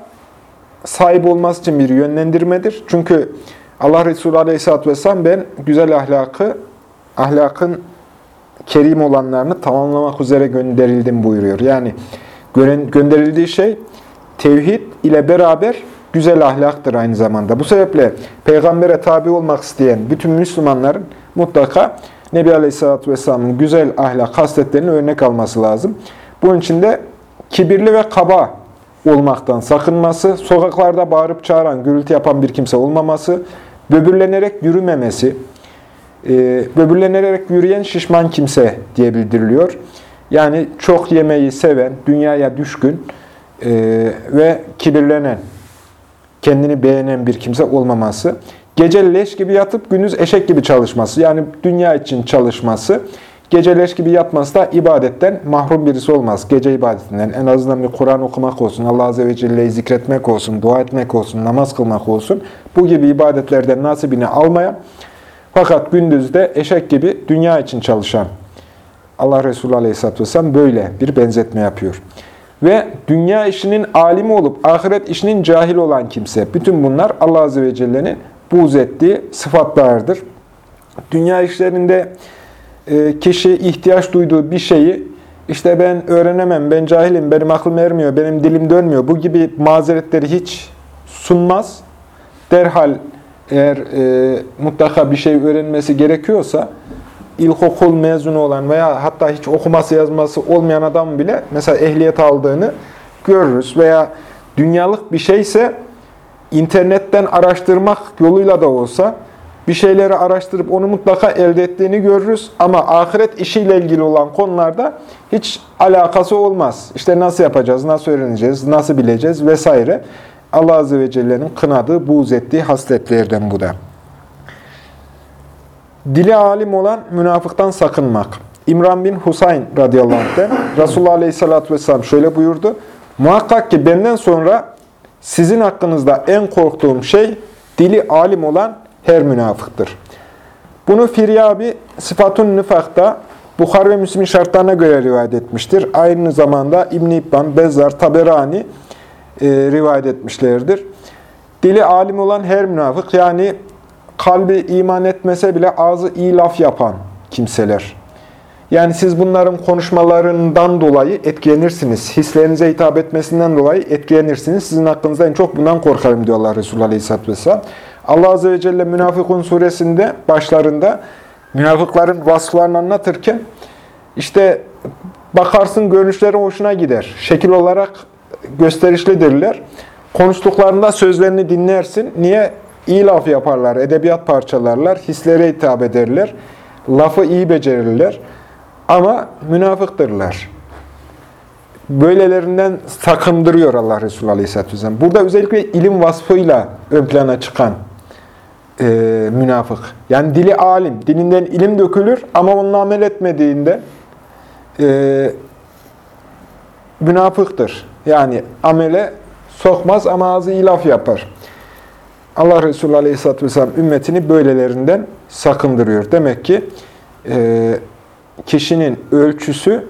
sahip olması için bir yönlendirmedir. Çünkü Allah Resulü Aleyhisselatü Vesselam ben güzel ahlakı, ahlakın kerim olanlarını tamamlamak üzere gönderildim buyuruyor. Yani gönderildiği şey tevhid ile beraber güzel ahlaktır aynı zamanda. Bu sebeple peygambere tabi olmak isteyen bütün Müslümanların mutlaka Nebi Aleyhisselatü Vesselam'ın güzel ahlak hasletlerini örnek alması lazım. Bunun için de kibirli ve kaba olmaktan sakınması, sokaklarda bağırıp çağıran, gürültü yapan bir kimse olmaması, böbürlenerek yürümemesi, e, böbürlenerek yürüyen şişman kimse diye bildiriliyor. Yani çok yemeği seven, dünyaya düşkün e, ve kibirlenen, kendini beğenen bir kimse olmaması. Gece leş gibi yatıp gündüz eşek gibi çalışması, yani dünya için çalışması, Gece leş gibi yatması da ibadetten mahrum birisi olmaz. Gece ibadetinden en azından bir Kur'an okumak olsun, Allah Azze ve Celle'yi zikretmek olsun, dua etmek olsun, namaz kılmak olsun. Bu gibi ibadetlerden nasibini almaya fakat gündüzde eşek gibi dünya için çalışan Allah Resulü Aleyhisselatü Vesselam böyle bir benzetme yapıyor. Ve dünya işinin alimi olup ahiret işinin cahil olan kimse. Bütün bunlar Allah Azze ve Celle'nin buğz ettiği sıfatlardır. Dünya işlerinde e, kişi ihtiyaç duyduğu bir şeyi işte ben öğrenemem, ben cahilim, benim aklım ermiyor, benim dilim dönmüyor. Bu gibi mazeretleri hiç sunmaz. Derhal eğer e, mutlaka bir şey öğrenmesi gerekiyorsa ilkokul mezunu olan veya hatta hiç okuması yazması olmayan adam bile mesela ehliyet aldığını görürüz. Veya dünyalık bir şeyse internetten araştırmak yoluyla da olsa bir şeyleri araştırıp onu mutlaka elde ettiğini görürüz. Ama ahiret işiyle ilgili olan konularda hiç alakası olmaz. İşte nasıl yapacağız, nasıl öğreneceğiz, nasıl bileceğiz vesaire. Allah Azze ve Celle'nin kınadığı, buğz ettiği hasletlerden bu da. Dili alim olan münafıktan sakınmak. İmran bin Husayn radıyallahu anh'ten <coughs> Resulullah aleyhissalatü vesselam şöyle buyurdu. Muhakkak ki benden sonra sizin hakkınızda en korktuğum şey dili alim olan her münafıktır. Bunu Firyabi Sıfatun Nifak'ta Bukhar ve Müslim'in şartlarına göre rivayet etmiştir. Aynı zamanda İbn-i İbban, Bezzar, Taberani e, rivayet etmişlerdir. Dili alim olan her münafık yani kalbi iman etmese bile ağzı iyi laf yapan kimseler. Yani siz bunların konuşmalarından dolayı etkilenirsiniz. Hislerinize hitap etmesinden dolayı etkilenirsiniz. Sizin hakkınızda en çok bundan korkarım diyorlar Resulullah Aleyhisselatü Vesselam. Allah Azze ve Celle Münafıkun suresinde başlarında münafıkların vasıflarını anlatırken işte bakarsın görünüşleri hoşuna gider. Şekil olarak gösterişlidirler. Konuştuklarında sözlerini dinlersin. Niye? İyi laf yaparlar, edebiyat parçalarlar, hislere hitap ederler, lafı iyi becerirler. Ama münafıktırlar. Böylelerinden sakındırıyor Allah Resulü Aleyhisselatü Vesselam. Burada özellikle ilim vasfıyla ön plana çıkan e, münafık. Yani dili alim, dilinden ilim dökülür ama onunla amel etmediğinde e, münafıktır. Yani amele sokmaz ama ağzı ilaf yapar. Allah Resulü Aleyhisselatü Vesselam ümmetini böylelerinden sakındırıyor. Demek ki e, kişinin ölçüsü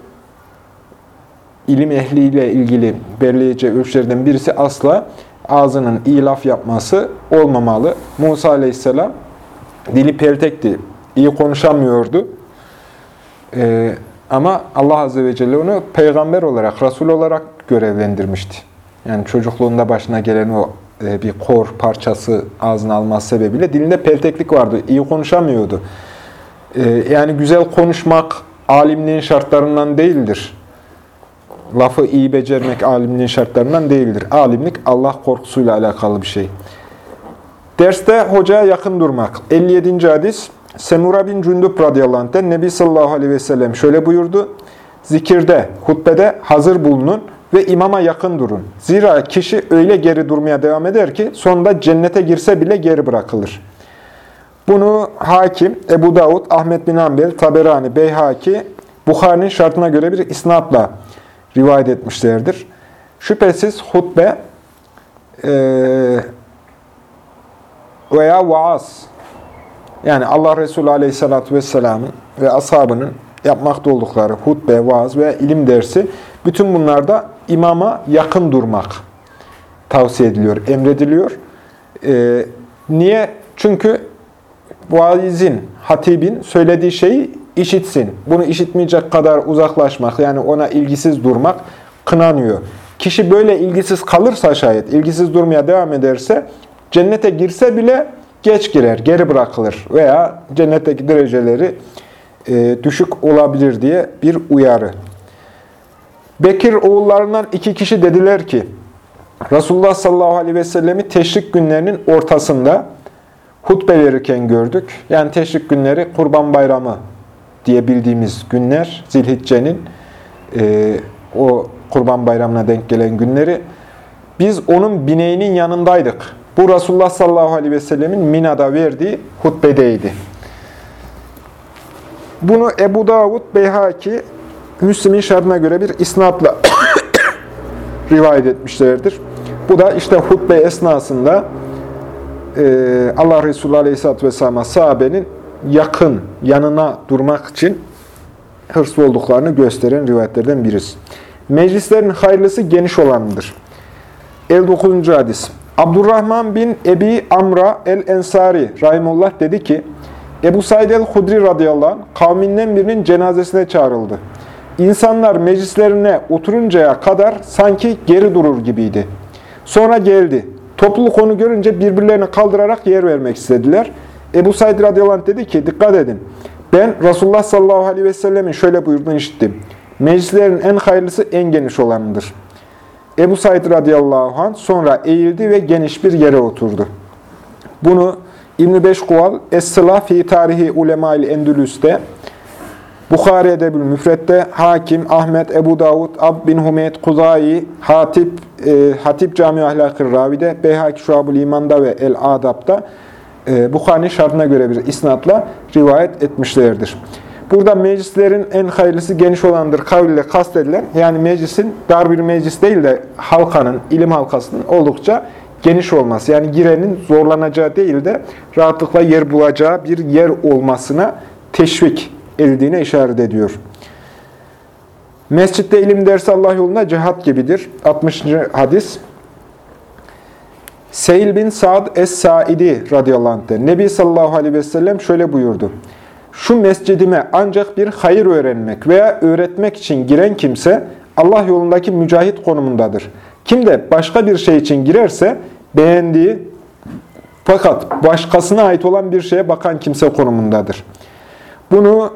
ilim ehliyle ilgili belirleyeceği ölçülerden birisi asla ağzının iyi laf yapması olmamalı. Musa aleyhisselam dili pertekti, iyi konuşamıyordu. Ee, ama Allah Azze ve Celle onu peygamber olarak, Resul olarak görevlendirmişti. Yani çocukluğunda başına gelen o e, bir kor parçası ağzına alması sebebiyle dilinde pelteklik vardı. İyi konuşamıyordu. E, yani güzel konuşmak alimliğin şartlarından değildir. Lafı iyi becermek alimliğin şartlarından değildir. Alimlik Allah korkusuyla alakalı bir şey. Derste hocaya yakın durmak. 57. hadis. Semura bin Cündüp radıyallahu anh'ten Nebi sallallahu aleyhi ve sellem şöyle buyurdu. Zikirde, hutbede hazır bulunun ve imama yakın durun. Zira kişi öyle geri durmaya devam eder ki sonunda cennete girse bile geri bırakılır. Bunu Hakim, Ebu Davud, Ahmet bin Ambel, Taberani, Beyhaki, Bukhari'nin şartına göre bir isnatla rivayet etmişlerdir. Şüphesiz hutbe e, veya vaaz, yani Allah Resulü Aleyhisselatü Vesselam'ın ve ashabının yapmakta oldukları hutbe, vaaz veya ilim dersi, bütün bunlarda imama yakın durmak tavsiye ediliyor, emrediliyor. Ee, niye? Çünkü vaizin, hatibin söylediği şeyi işitsin. Bunu işitmeyecek kadar uzaklaşmak, yani ona ilgisiz durmak kınanıyor. Kişi böyle ilgisiz kalırsa şayet, ilgisiz durmaya devam ederse, cennete girse bile geç girer, geri bırakılır veya cennetteki dereceleri e, düşük olabilir diye bir uyarı. Bekir oğullarından iki kişi dediler ki, Resulullah sallallahu aleyhi ve sellemi teşrik günlerinin ortasında hutbe verirken gördük. Yani teşrik günleri kurban bayramı diye bildiğimiz günler, Zilhicce'nin e, o kurban bayramına denk gelen günleri. Biz onun bineğinin yanındaydık. Bu Resulullah sallallahu aleyhi ve sellemin Mina'da verdiği hutbedeydi. Bunu Ebu Davud, Beyhaki, Müslim'in şartına göre bir isnatla <coughs> rivayet etmişlerdir. Bu da işte hutbe esnasında e, Allah Resulü Aleyhisselatü Vesselam'a sahabenin yakın, yanına durmak için hırslı olduklarını gösteren rivayetlerden birisi. Meclislerin hayırlısı geniş olanıdır. 59. hadis. Abdurrahman bin Ebi Amra el-Ensari Rahimullah dedi ki, Ebu Said el-Hudri radıyallahu anh kavminden birinin cenazesine çağrıldı. İnsanlar meclislerine oturuncaya kadar sanki geri durur gibiydi. Sonra geldi. Topluluk onu görünce birbirlerine kaldırarak yer vermek istediler. Ebu Said radıyallahu dedi ki, dikkat edin. Ben Resulullah sallallahu aleyhi ve sellemin şöyle buyurduğunu işittim. Meclislerin en hayırlısı en geniş olanıdır. Ebu Said radıyallahu anh sonra eğildi ve geniş bir yere oturdu. Bunu İbn-i Beşkuval Es-Sılah fi Tarihi Ulema-i Endülüs'te, Bukhari Edebül Müfret'te, Hakim, Ahmet, Ebu Davud, Ab bin Humeyd, Kuzayi, Hatip, e, Hatip Cami Ahlakır Ravi'de, Beyhaki Şuab-ül İman'da ve El-Adab'da e, Bukhari şartına göre bir isnatla rivayet etmişlerdir. Burada meclislerin en hayırlısı geniş olandır kavliyle kastedilen, yani meclisin dar bir meclis değil de halkanın, ilim halkasının oldukça geniş olması. Yani girenin zorlanacağı değil de rahatlıkla yer bulacağı bir yer olmasına teşvik edildiğine işaret ediyor. Mescitte ilim dersi Allah yolunda cihat gibidir. 60. hadis. Seyil bin Sa'd Es-Saidi radıyallahu anh'te Nebi sallallahu aleyhi ve sellem şöyle buyurdu. Şu mescidime ancak bir hayır öğrenmek veya öğretmek için giren kimse Allah yolundaki mücahit konumundadır. Kim de başka bir şey için girerse beğendiği fakat başkasına ait olan bir şeye bakan kimse konumundadır. Bunu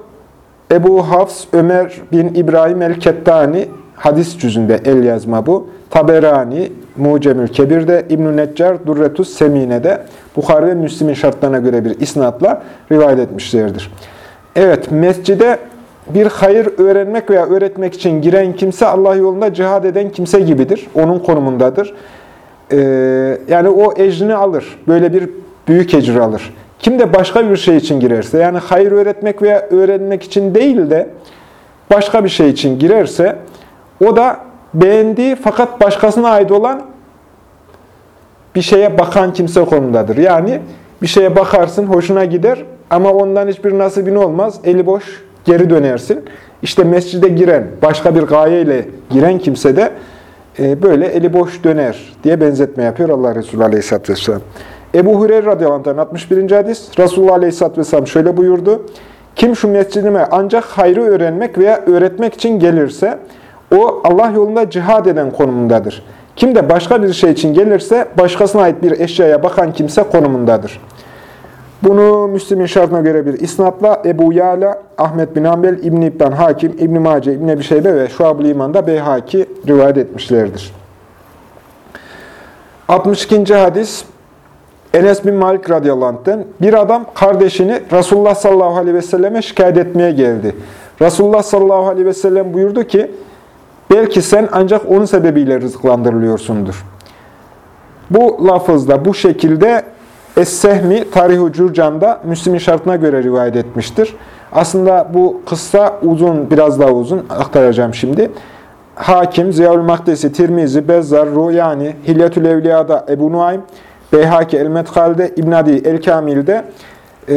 Ebu Hafs Ömer bin İbrahim el-Kettani hadis cüzünde el yazma bu. Taberani, Mucemül Kebir'de, İbn-i Neccar, Durretus Semine'de, Bukhari ve Müslim'in şartlarına göre bir isnatla rivayet etmişlerdir. Evet, mescide bir hayır öğrenmek veya öğretmek için giren kimse Allah yolunda cihad eden kimse gibidir. Onun konumundadır. Ee, yani o ecrini alır. Böyle bir büyük ecir alır. Kim de başka bir şey için girerse, yani hayır öğretmek veya öğrenmek için değil de başka bir şey için girerse, o da beğendiği fakat başkasına ait olan bir şeye bakan kimse konumundadır. Yani bir şeye bakarsın, hoşuna gider ama ondan hiçbir nasibin olmaz, eli boş geri dönersin. İşte mescide giren, başka bir gayeyle giren kimse de e, böyle eli boş döner diye benzetme yapıyor Allah Resulü Aleyhisselatü Vesselam. Ebu Hureyre radıyallahu anh 61. hadis, Resulullah Aleyhisselatü Vesselam şöyle buyurdu. Kim şu mescidime ancak hayrı öğrenmek veya öğretmek için gelirse, o Allah yolunda cihad eden konumundadır. Kim de başka bir şey için gelirse, başkasına ait bir eşyaya bakan kimse konumundadır. Bunu Müslim'in şartına göre bir isnatla Ebu Yala, Ahmet bin Ambel, İbn-i İbban Hakim, İbn-i Mace, İbn-i Ebi ve Şuab-ı İman'da Beyhaki rivayet etmişlerdir. 62. hadis Enes bin Malik radıyallahu anh'ten bir adam kardeşini Resulullah sallallahu aleyhi ve selleme şikayet etmeye geldi. Resulullah sallallahu aleyhi ve sellem buyurdu ki belki sen ancak onun sebebiyle rızıklandırılıyorsundur. Bu lafızda bu şekilde Es-Sehmi Tarih-i Curcan'da Müslim'in şartına göre rivayet etmiştir. Aslında bu kıssa uzun, biraz daha uzun aktaracağım şimdi. Hakim, Ziyaül Makdesi, Tirmizi, Bezzar, Ruyani, Hilyetül Evliya'da Ebu Nuaym, Beyhaki El-Metkal'de, İbn Adi El-Kamil'de e,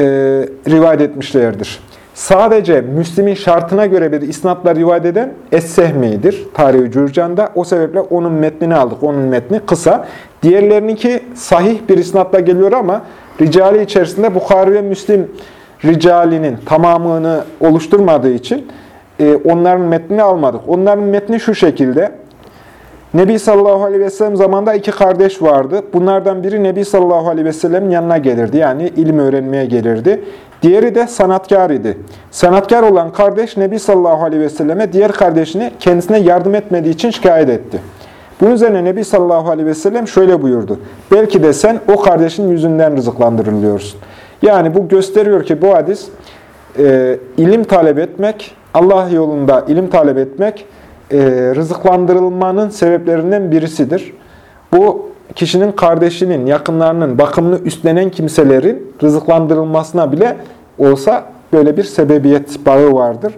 rivayet etmişlerdir. Sadece Müslim'in şartına göre bir isnatla rivayet eden Es-Sehmi'dir. Tarih-i Cürcan'da. O sebeple onun metnini aldık. Onun metni kısa. Diğerlerininki sahih bir isnatla geliyor ama ricali içerisinde Bukhari ve Müslim ricalinin tamamını oluşturmadığı için e, onların metnini almadık. Onların metni şu şekilde. Nebi sallallahu aleyhi ve sellem zamanında iki kardeş vardı. Bunlardan biri Nebi sallallahu aleyhi ve sellem'in yanına gelirdi. Yani ilim öğrenmeye gelirdi. Diğeri de sanatkar idi. Sanatkar olan kardeş Nebi sallallahu aleyhi ve selleme diğer kardeşini kendisine yardım etmediği için şikayet etti. Bunun üzerine Nebi sallallahu aleyhi ve sellem şöyle buyurdu. Belki de sen o kardeşin yüzünden rızıklandırılıyorsun. Yani bu gösteriyor ki bu hadis e, ilim talep etmek, Allah yolunda ilim talep etmek e, rızıklandırılmanın sebeplerinden birisidir. Bu kişinin kardeşinin, yakınlarının bakımını üstlenen kimselerin rızıklandırılmasına bile olsa böyle bir sebebiyet bağı vardır.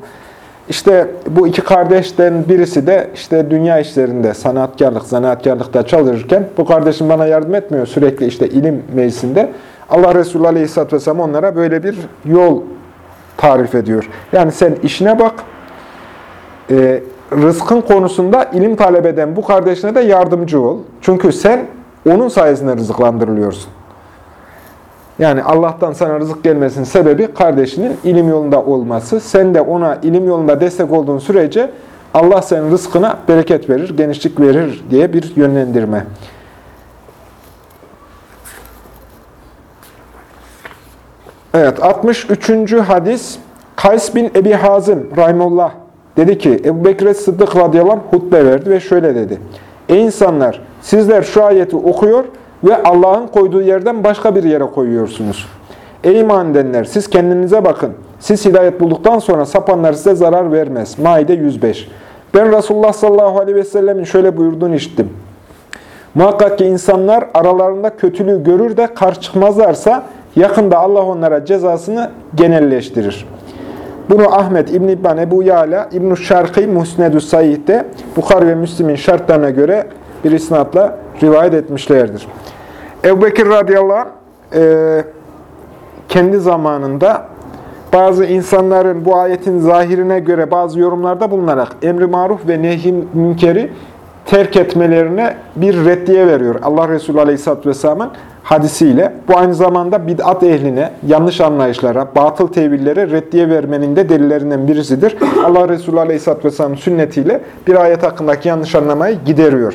İşte bu iki kardeşten birisi de işte dünya işlerinde, sanatkarlık, zanaatkarlıkta çalışırken bu kardeşim bana yardım etmiyor sürekli işte ilim meclisinde. Allah Resulü Aleyhisselatü Vesselam onlara böyle bir yol tarif ediyor. Yani sen işine bak, e, rızkın konusunda ilim talep eden bu kardeşine de yardımcı ol. Çünkü sen onun sayesinde rızıklandırılıyorsun. Yani Allah'tan sana rızık gelmesinin sebebi kardeşinin ilim yolunda olması. Sen de ona ilim yolunda destek olduğun sürece Allah senin rızkına bereket verir, genişlik verir diye bir yönlendirme. Evet, 63. hadis Kays bin Ebi Hazım Rahimullah dedi ki Ebu Bekir Sıddık radıyallahu anh hutbe verdi ve şöyle dedi. Ey insanlar sizler şu ayeti okuyor ve Allah'ın koyduğu yerden başka bir yere koyuyorsunuz. Ey iman edenler siz kendinize bakın. Siz hidayet bulduktan sonra sapanlar size zarar vermez. Maide 105. Ben Resulullah sallallahu aleyhi ve sellemin şöyle buyurduğunu işittim. Muhakkak ki insanlar aralarında kötülüğü görür de karşı çıkmazlarsa yakında Allah onlara cezasını genelleştirir. Bunu Ahmet, İbn İbban, Ebu Yala, İbn-i Şarkı, Musned-ü Said'de Bukhari ve Müslim'in şartlarına göre bir isnatla rivayet etmişlerdir. Ebu Bekir radıyallahu anh, e, kendi zamanında bazı insanların bu ayetin zahirine göre bazı yorumlarda bulunarak emri maruf ve nehi münkeri terk etmelerine bir reddiye veriyor. Allah Resulü Aleyhisselatü Vesselam'ın hadisiyle. Bu aynı zamanda bid'at ehline, yanlış anlayışlara, batıl tevillere reddiye vermenin de delillerinden birisidir. <coughs> Allah Resulü Aleyhisselatü Vesselam'ın sünnetiyle bir ayet hakkındaki yanlış anlamayı gideriyor.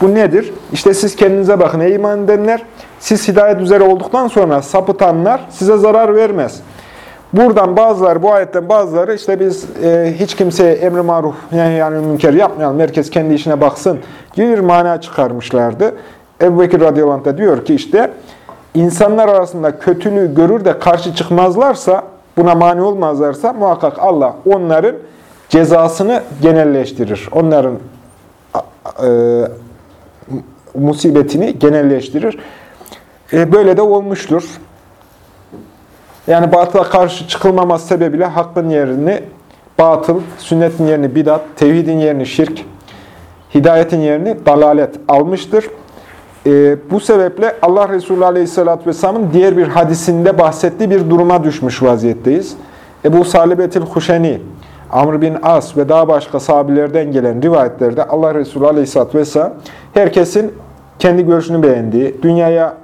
Bu nedir? İşte siz kendinize bakın ey iman edenler. Siz hidayet üzere olduktan sonra sapıtanlar size zarar vermez. Buradan bazıları, bu ayetten bazıları işte biz e, hiç kimseye emri maruf yani, yani münker yapmayalım, herkes kendi işine baksın gibi bir mana çıkarmışlardı. Ebu Bekir radıyallahu anh diyor ki işte insanlar arasında kötülüğü görür de karşı çıkmazlarsa, buna mani olmazlarsa muhakkak Allah onların cezasını genelleştirir. Onların e, musibetini genelleştirir. E, böyle de olmuştur. Yani batıla karşı çıkılmaması sebebiyle hakkın yerini batıl, sünnetin yerini bidat, tevhidin yerini şirk, hidayetin yerini dalalet almıştır. E, bu sebeple Allah Resulü Aleyhisselatü Vesselam'ın diğer bir hadisinde bahsettiği bir duruma düşmüş vaziyetteyiz. Ebu Salibetil Huşeni, Amr bin As ve daha başka sahabilerden gelen rivayetlerde Allah Resulü Aleyhisselatü Vesselam herkesin kendi görüşünü beğendiği, dünyaya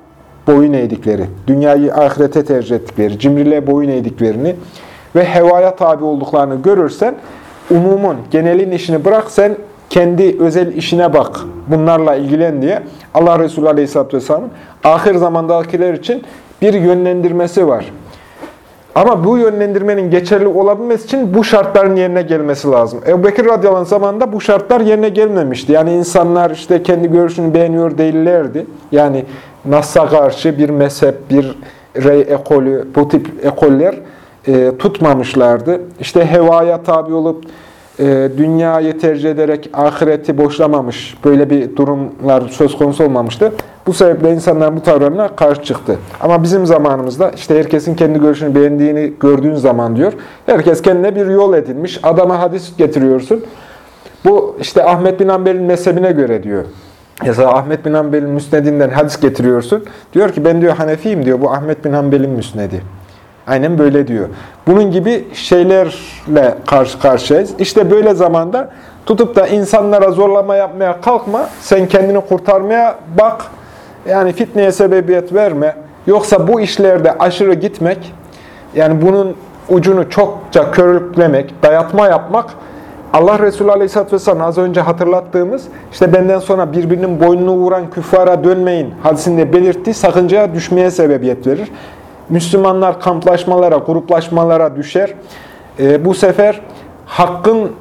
boyun eğdikleri, dünyayı ahirete tercih ettikleri, cimriliğe boyun eğdiklerini ve hevaya tabi olduklarını görürsen, umumun, genelin işini bırak sen kendi özel işine bak, bunlarla ilgilen diye Allah Resulü Aleyhisselatü Vesselam'ın ahir zamandakiler için bir yönlendirmesi var. Ama bu yönlendirmenin geçerli olabilmesi için bu şartların yerine gelmesi lazım. Ebu Bekir radıyallahu zamanında bu şartlar yerine gelmemişti. Yani insanlar işte kendi görüşünü beğeniyor değillerdi. Yani Nas'a karşı bir mezhep, bir rey ekolü, bu tip ekoller e, tutmamışlardı. İşte hevaya tabi olup e, dünyayı tercih ederek ahireti boşlamamış, böyle bir durumlar söz konusu olmamıştı. Bu sebeple insanlar bu tavrlarına karşı çıktı. Ama bizim zamanımızda işte herkesin kendi görüşünü beğendiğini gördüğün zaman diyor, herkes kendine bir yol edinmiş, adama hadis getiriyorsun. Bu işte Ahmet bin Hanbel'in mezhebine göre diyor. Mesela Ahmet bin Hanbel'in müsnedinden hadis getiriyorsun. Diyor ki ben diyor Hanefiyim diyor, bu Ahmet bin Hanbel'in müsnedi. Aynen böyle diyor. Bunun gibi şeylerle karşı karşıyayız. İşte böyle zamanda tutup da insanlara zorlama yapmaya kalkma. Sen kendini kurtarmaya bak. Yani fitneye sebebiyet verme. Yoksa bu işlerde aşırı gitmek, yani bunun ucunu çokça körüklemek, dayatma yapmak, Allah Resulü Aleyhisselatü Vesselam az önce hatırlattığımız, işte benden sonra birbirinin boynunu vuran küffara dönmeyin hadisinde belirttiği sakıncaya düşmeye sebebiyet verir. Müslümanlar kamplaşmalara, gruplaşmalara düşer. E, bu sefer hakkın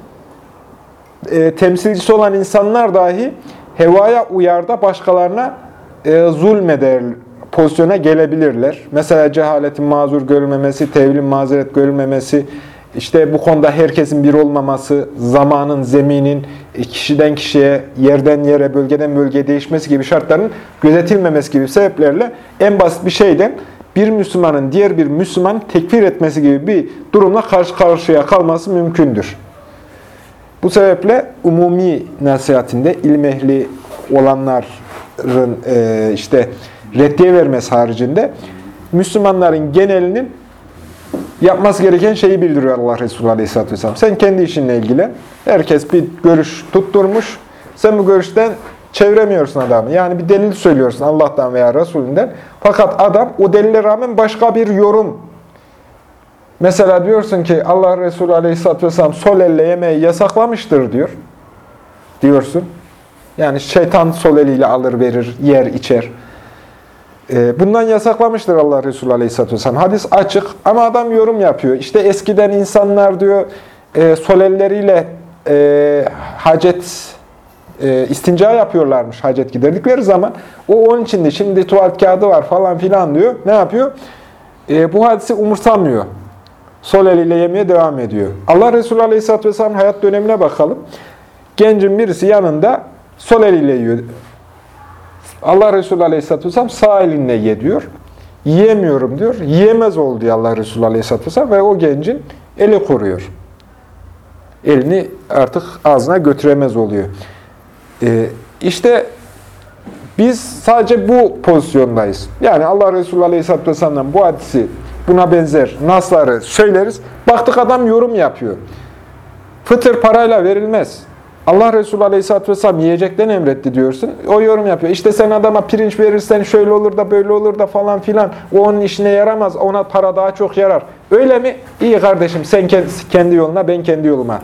e, temsilcisi olan insanlar dahi hevaya uyar da başkalarına e, zulmeder pozisyona gelebilirler. Mesela cehaletin mazur görülmemesi, tevlin mazeret görülmemesi, işte bu konuda herkesin bir olmaması, zamanın, zeminin e, kişiden kişiye, yerden yere, bölgeden bölgeye değişmesi gibi şartların gözetilmemesi gibi sebeplerle en basit bir şeyden bir Müslümanın diğer bir Müslüman tekfir etmesi gibi bir durumla karşı karşıya kalması mümkündür. Bu sebeple umumi nasihatinde ilim ehli olanların e, işte reddiye vermesi haricinde Müslümanların genelinin yapması gereken şeyi bildiriyor Allah Resulü Aleyhisselatü Vesselam. Sen kendi işinle ilgilen. Herkes bir görüş tutturmuş. Sen bu görüşten çeviremiyorsun adamı. Yani bir delil söylüyorsun Allah'tan veya Resulünden. Fakat adam o delile rağmen başka bir yorum. Mesela diyorsun ki Allah Resulü Aleyhisselatü Vesselam sol elle yemeği yasaklamıştır diyor. Diyorsun. Yani şeytan sol eliyle alır verir, yer, içer. Bundan yasaklamıştır Allah Resulü Aleyhisselatü Vesselam. Hadis açık ama adam yorum yapıyor. İşte eskiden insanlar diyor sol elleriyle hacet e, istinca yapıyorlarmış hacet giderdikleri zaman. O onun için de şimdi tuvalet kağıdı var falan filan diyor. Ne yapıyor? E, bu hadisi umursamıyor. Sol eliyle yemeye devam ediyor. Allah Resulü Aleyhisselatü Vesselam'ın hayat dönemine bakalım. Gencin birisi yanında sol eliyle yiyor. Allah Resulü Aleyhisselatü Vesselam sağ elinle ye diyor. Yiyemiyorum diyor. Yiyemez oldu diyor Allah Resulü Aleyhisselatü Vesselam ve o gencin eli kuruyor. Elini artık ağzına götüremez oluyor. Ee, işte biz sadece bu pozisyondayız. Yani Allah Resulü Aleyhisselatü Vesselam'dan bu hadisi, buna benzer nasları söyleriz. Baktık adam yorum yapıyor. Fıtır parayla verilmez. Allah Resulü Aleyhisselatü Vesselam yiyecekten emretti diyorsun. O yorum yapıyor. İşte sen adama pirinç verirsen şöyle olur da böyle olur da falan filan. O onun işine yaramaz. Ona para daha çok yarar. Öyle mi? İyi kardeşim sen kendi yoluna ben kendi yoluma.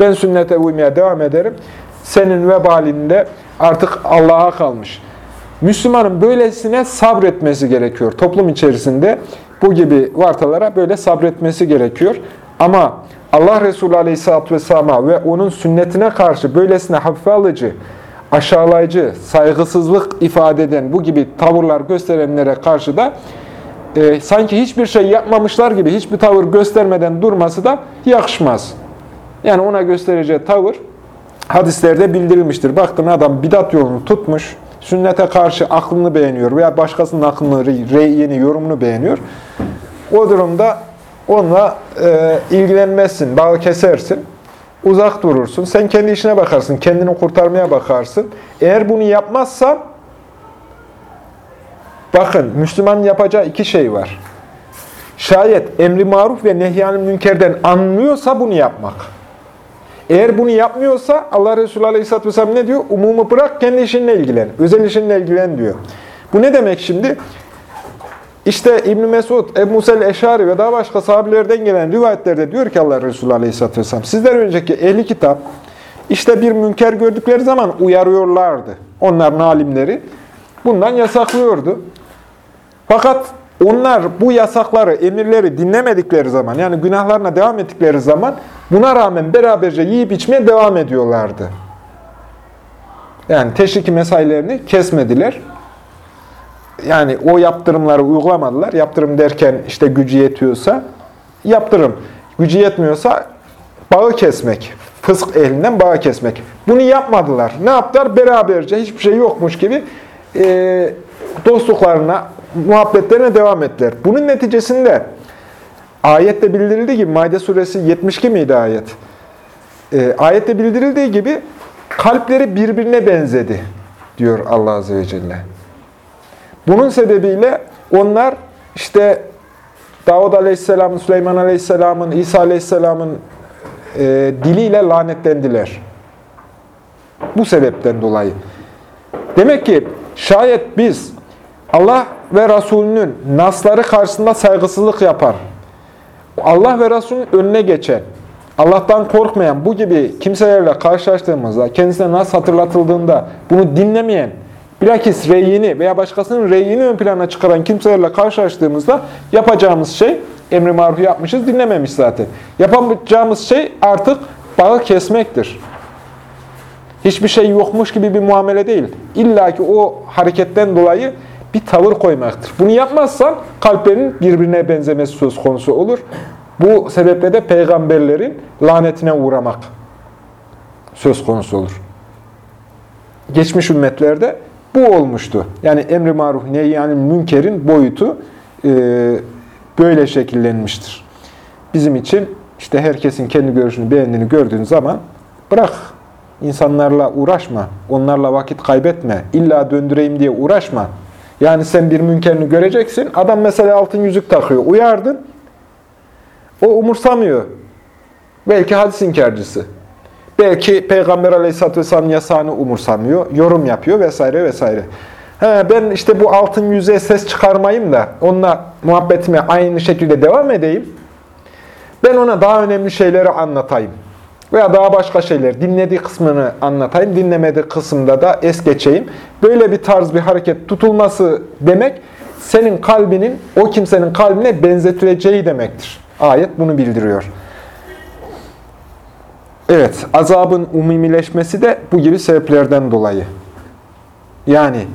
Ben sünnete uymaya devam ederim senin vebalinde artık Allah'a kalmış. Müslümanın böylesine sabretmesi gerekiyor. Toplum içerisinde bu gibi vartalara böyle sabretmesi gerekiyor. Ama Allah Resulü Aleyhisselatü Vesselam'a ve onun sünnetine karşı böylesine hafife alıcı, aşağılayıcı, saygısızlık ifade eden bu gibi tavırlar gösterenlere karşı da e, sanki hiçbir şey yapmamışlar gibi hiçbir tavır göstermeden durması da yakışmaz. Yani ona göstereceği tavır hadislerde bildirilmiştir. Baktın adam bidat yolunu tutmuş, sünnete karşı aklını beğeniyor veya başkasının aklını, reyini, yorumunu beğeniyor. O durumda onunla e, ilgilenmezsin, bağı kesersin, uzak durursun. Sen kendi işine bakarsın, kendini kurtarmaya bakarsın. Eğer bunu yapmazsan, bakın Müslümanın yapacağı iki şey var. Şayet emri maruf ve nehyanı münkerden anlıyorsa bunu yapmak. Eğer bunu yapmıyorsa Allah Resulü Aleyhisselatü Vesselam ne diyor? Umumu bırak kendi işinle ilgilen. Özel işinle ilgilen diyor. Bu ne demek şimdi? İşte İbn Mesud, Ebu Musel Eşari ve daha başka sahabelerden gelen rivayetlerde diyor ki Allah Resulü Aleyhisselatü Vesselam sizden önceki ehli kitap işte bir münker gördükleri zaman uyarıyorlardı. Onların alimleri bundan yasaklıyordu. Fakat onlar bu yasakları, emirleri dinlemedikleri zaman, yani günahlarına devam ettikleri zaman buna rağmen beraberce yiyip içmeye devam ediyorlardı. Yani teşriki mesailerini kesmediler. Yani o yaptırımları uygulamadılar. Yaptırım derken işte gücü yetiyorsa yaptırım. Gücü yetmiyorsa bağı kesmek. Fısk ehlinden bağı kesmek. Bunu yapmadılar. Ne yaptılar? Beraberce hiçbir şey yokmuş gibi e, dostluklarına, muhabbetlerine devam ettiler. Bunun neticesinde ayette bildirildiği gibi, Maide suresi 72 miydi ayet? E, ayette bildirildiği gibi kalpleri birbirine benzedi diyor Allah Azze ve Celle. Bunun sebebiyle onlar işte Davud Aleyhisselam'ın, Süleyman Aleyhisselam'ın, İsa Aleyhisselam'ın e, diliyle lanetlendiler. Bu sebepten dolayı. Demek ki şayet biz Allah ve Resulünün nasları karşısında saygısızlık yapan, Allah ve Resulünün önüne geçen, Allah'tan korkmayan bu gibi kimselerle karşılaştığımızda, kendisine nas hatırlatıldığında bunu dinlemeyen, bilakis reyini veya başkasının reyini ön plana çıkaran kimselerle karşılaştığımızda yapacağımız şey, emri marufu yapmışız, dinlememiş zaten. Yapacağımız şey artık bağı kesmektir. Hiçbir şey yokmuş gibi bir muamele değil. İlla ki o hareketten dolayı bir tavır koymaktır. Bunu yapmazsan kalplerin birbirine benzemesi söz konusu olur. Bu sebeple de peygamberlerin lanetine uğramak söz konusu olur. Geçmiş ümmetlerde bu olmuştu. Yani emri maruf yani münkerin boyutu e, böyle şekillenmiştir. Bizim için işte herkesin kendi görüşünü beğendiğini gördüğün zaman bırak insanlarla uğraşma, onlarla vakit kaybetme, illa döndüreyim diye uğraşma. Yani sen bir münkerini göreceksin, adam mesela altın yüzük takıyor, uyardın, o umursamıyor. Belki hadis inkarcısı. Belki Peygamber Aleyhisselatü Vesselam'ın yasağını umursamıyor, yorum yapıyor vesaire vesaire. He, ben işte bu altın yüzeye ses çıkarmayayım da onunla muhabbetime aynı şekilde devam edeyim. Ben ona daha önemli şeyleri anlatayım. Veya daha başka şeyler, dinlediği kısmını anlatayım, dinlemediği kısımda da es geçeyim. Böyle bir tarz bir hareket tutulması demek, senin kalbinin o kimsenin kalbine benzetileceği demektir. Ayet bunu bildiriyor. Evet, azabın umumileşmesi de bu gibi sebeplerden dolayı. Yani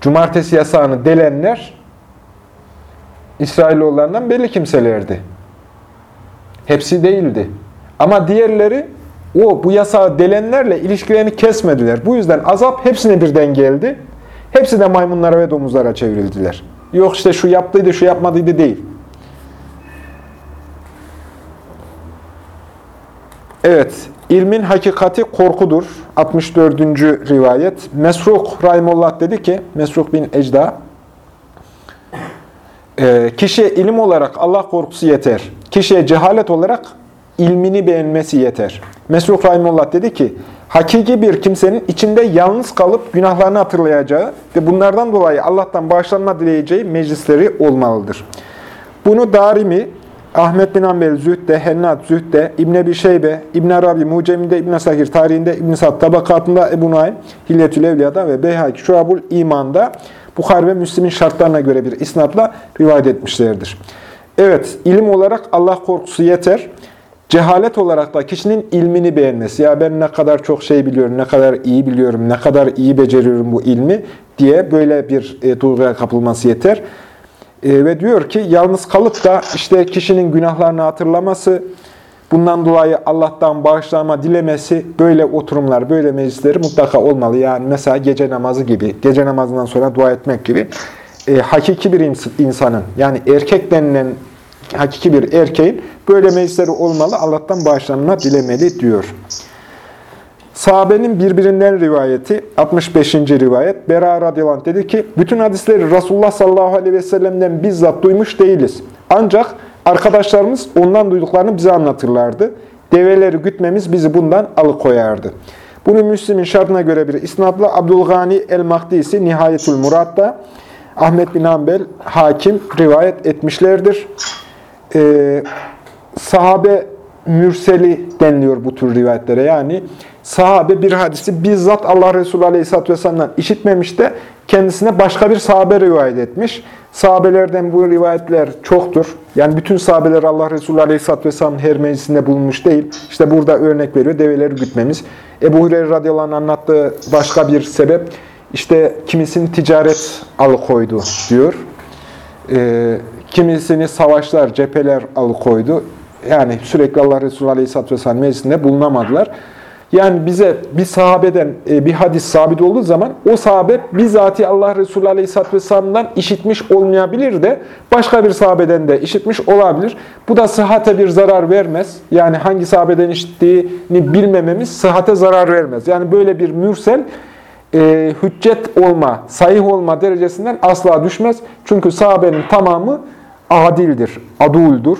cumartesi yasağını delenler İsrailoğullarından belli kimselerdi. Hepsi değildi. Ama diğerleri o bu yasağı delenlerle ilişkilerini kesmediler. Bu yüzden azap hepsine birden geldi. Hepsi de maymunlara ve domuzlara çevrildiler. Yok işte şu yaptıydı, şu yapmadıydı değil. Evet, ilmin hakikati korkudur. 64. rivayet. Mesruk Rahimullah dedi ki, Mesruk bin Ecda, e, kişiye ilim olarak Allah korkusu yeter. Kişiye cehalet olarak ilmini beğenmesi yeter. Mesruk Rahimullah dedi ki, hakiki bir kimsenin içinde yalnız kalıp günahlarını hatırlayacağı ve bunlardan dolayı Allah'tan bağışlanma dileyeceği meclisleri olmalıdır. Bunu Darimi, Ahmet bin Ambel Zühd'de, Hennat Zühd'de, İbn Ebi Şeybe, İbn Arabi Mucem'inde, İbn Sakir tarihinde, İbn Sad tabakatında, Ebu Naim, Hilletül Evliya'da ve Beyhaki Şuabul İman'da Bukhari ve Müslim'in şartlarına göre bir isnatla rivayet etmişlerdir. Evet, ilim olarak Allah korkusu yeter. Cehalet olarak da kişinin ilmini beğenmesi. Ya ben ne kadar çok şey biliyorum, ne kadar iyi biliyorum, ne kadar iyi beceriyorum bu ilmi diye böyle bir e, duyguya kapılması yeter. E, ve diyor ki yalnız kalıp da işte kişinin günahlarını hatırlaması, bundan dolayı Allah'tan bağışlanma dilemesi, böyle oturumlar, böyle meclisleri mutlaka olmalı. Yani mesela gece namazı gibi, gece namazından sonra dua etmek gibi e, hakiki bir insanın, yani erkek denilen hakiki bir erkeğin böyle meclisleri olmalı, Allah'tan bağışlanma dilemeli diyor. Sahabenin birbirinden rivayeti, 65. rivayet, Bera radıyallahu dedi ki, bütün hadisleri Resulullah sallallahu aleyhi ve sellem'den bizzat duymuş değiliz. Ancak arkadaşlarımız ondan duyduklarını bize anlatırlardı. Develeri gütmemiz bizi bundan alıkoyardı. Bunu Müslim'in şartına göre bir isnadla Abdülgani el-Mahdisi Nihayetül Murat'ta Ahmet bin Hanbel hakim rivayet etmişlerdir. Ee, sahabe mürseli deniliyor bu tür rivayetlere. Yani sahabe bir hadisi bizzat Allah Resulü Aleyhisselatü Vesselam'dan işitmemiş de kendisine başka bir sahabe rivayet etmiş. Sahabelerden bu rivayetler çoktur. Yani bütün sahabeler Allah Resulü Aleyhisselatü Vesselam'ın her meclisinde bulunmuş değil. İşte burada örnek veriyor develeri gütmemiz. Ebu Hureyre radıyallahu anlattığı başka bir sebep işte kimisini ticaret alıkoydu diyor. Ee, kimisini savaşlar, cepheler alıkoydu. Yani sürekli Allah Resulü Aleyhisselatü Vesselam meclisinde bulunamadılar. Yani bize bir sahabeden e, bir hadis sabit olduğu zaman o sahabe bizatihi Allah Resulü Aleyhisselatü Vesselam'dan işitmiş olmayabilir de başka bir sahabeden de işitmiş olabilir. Bu da sıhhate bir zarar vermez. Yani hangi sahabeden işittiğini bilmememiz sıhhate zarar vermez. Yani böyle bir mürsel e, hüccet olma, sahih olma derecesinden asla düşmez. Çünkü sahabenin tamamı adildir, aduldur.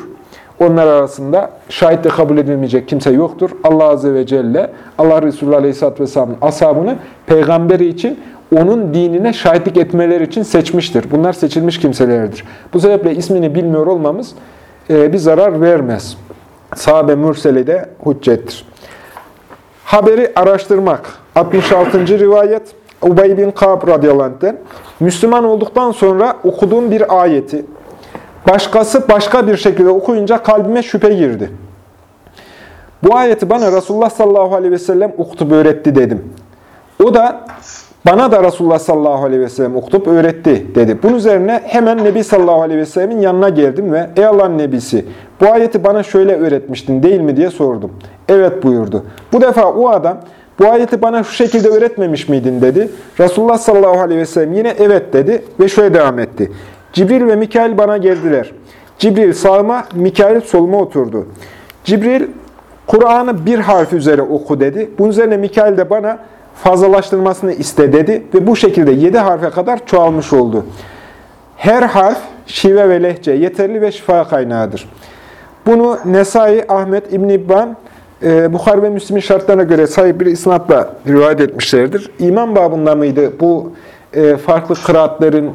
Onlar arasında şahit de kabul edilmeyecek kimse yoktur. Allah Azze ve Celle, Allah Resulü Aleyhisselatü Vesselam'ın ashabını peygamberi için onun dinine şahitlik etmeleri için seçmiştir. Bunlar seçilmiş kimselerdir. Bu sebeple ismini bilmiyor olmamız e, bir zarar vermez. Sahabe mürseli de hüccettir. Haberi araştırmak. 66. rivayet Ubey bin Ka'b radıyallahu anh'ten. Müslüman olduktan sonra okuduğum bir ayeti, başkası başka bir şekilde okuyunca kalbime şüphe girdi. Bu ayeti bana Resulullah sallallahu aleyhi ve sellem okutup öğretti dedim. O da bana da Resulullah sallallahu aleyhi ve sellem okutup öğretti dedi. Bunun üzerine hemen Nebi sallallahu aleyhi ve sellemin yanına geldim ve ey Allah'ın Nebisi bu ayeti bana şöyle öğretmiştin değil mi diye sordum. Evet buyurdu. Bu defa o adam bu ayeti bana şu şekilde öğretmemiş miydin dedi. Resulullah sallallahu aleyhi ve sellem yine evet dedi ve şöyle devam etti. Cibril ve Mikail bana geldiler. Cibril sağıma, Mikail soluma oturdu. Cibril, Kur'an'ı bir harf üzere oku dedi. Bunun üzerine Mikail de bana fazlalaştırmasını iste dedi ve bu şekilde yedi harfe kadar çoğalmış oldu. Her harf şive ve lehçe yeterli ve şifa kaynağıdır. Bunu Nesai, Ahmet, İbn İbban, e, Bukhar ve Müslim'in şartlarına göre sahip bir isnatla rivayet etmişlerdir. İman babında mıydı bu e, farklı kıraatlerin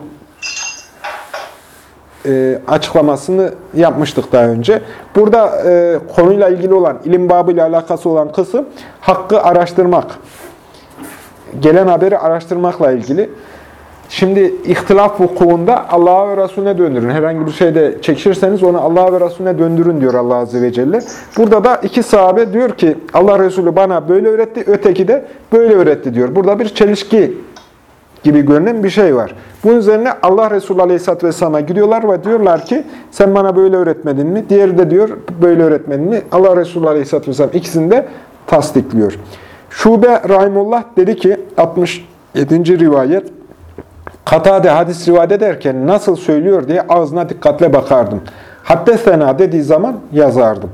e, açıklamasını yapmıştık daha önce. Burada e, konuyla ilgili olan, ilim babıyla alakası olan kısım hakkı araştırmak. Gelen haberi araştırmakla ilgili. Şimdi ihtilaf vukuunda Allah'a ve Resulüne döndürün. Herhangi bir şeyde çekişirseniz onu Allah'a ve Resulüne döndürün diyor Allah Azze ve Celle. Burada da iki sahabe diyor ki Allah Resulü bana böyle öğretti, öteki de böyle öğretti diyor. Burada bir çelişki gibi görünen bir şey var. Bunun üzerine Allah Resulü Aleyhisselatü Vesselam'a gidiyorlar ve diyorlar ki sen bana böyle öğretmedin mi? Diğeri de diyor böyle öğretmedin mi? Allah Resulü Aleyhisselatü Vesselam ikisini de tasdikliyor. Şube Rahimullah dedi ki 67. rivayet Katade hadis rivayet ederken nasıl söylüyor diye ağzına dikkatle bakardım. Haddesena dediği zaman yazardım.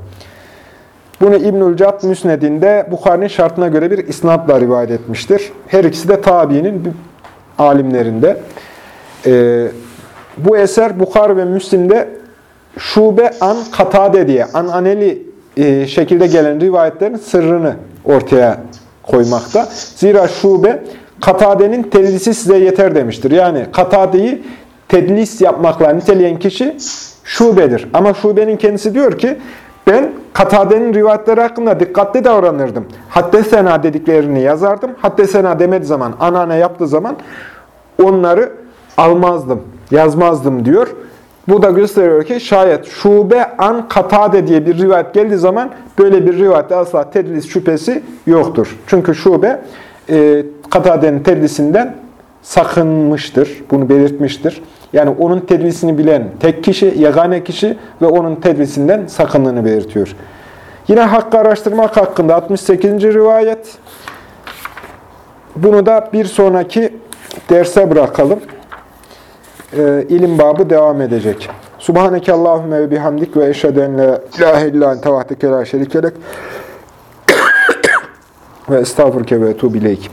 Bunu İbnül Cad Müsned'inde Bukhari'nin şartına göre bir isnatla rivayet etmiştir. Her ikisi de tabiinin alimlerinde. Ee, bu eser Bukhari ve Müslim'de şube an katade diye ananeli e, şekilde gelen rivayetlerin sırrını ortaya koymakta. Zira şube Katade'nin tedlisi size yeter demiştir. Yani Katade'yi tedlis yapmakla niteleyen kişi şubedir. Ama şubenin kendisi diyor ki ben Katade'nin rivayetleri hakkında dikkatli davranırdım. Haddesena dediklerini yazardım. Haddesena demediği zaman, anane yaptığı zaman onları almazdım, yazmazdım diyor. Bu da gösteriyor ki şayet şube an katade diye bir rivayet geldiği zaman böyle bir rivayette asla tedlis şüphesi yoktur. Çünkü şube e, Katade'nin tedlisinden sakınmıştır. Bunu belirtmiştir. Yani onun tedlisini bilen tek kişi, yegane kişi ve onun tedlisinden sakındığını belirtiyor. Yine hakkı araştırmak hakkında 68. rivayet. Bunu da bir sonraki derse bırakalım. Ee, ilim babı devam edecek. Subhaneke Allahümme ve bihamdik ve eşhedü en la ilahe illa ente vahdeke la şerikelek <coughs> ve estağfurke ve etubileyk.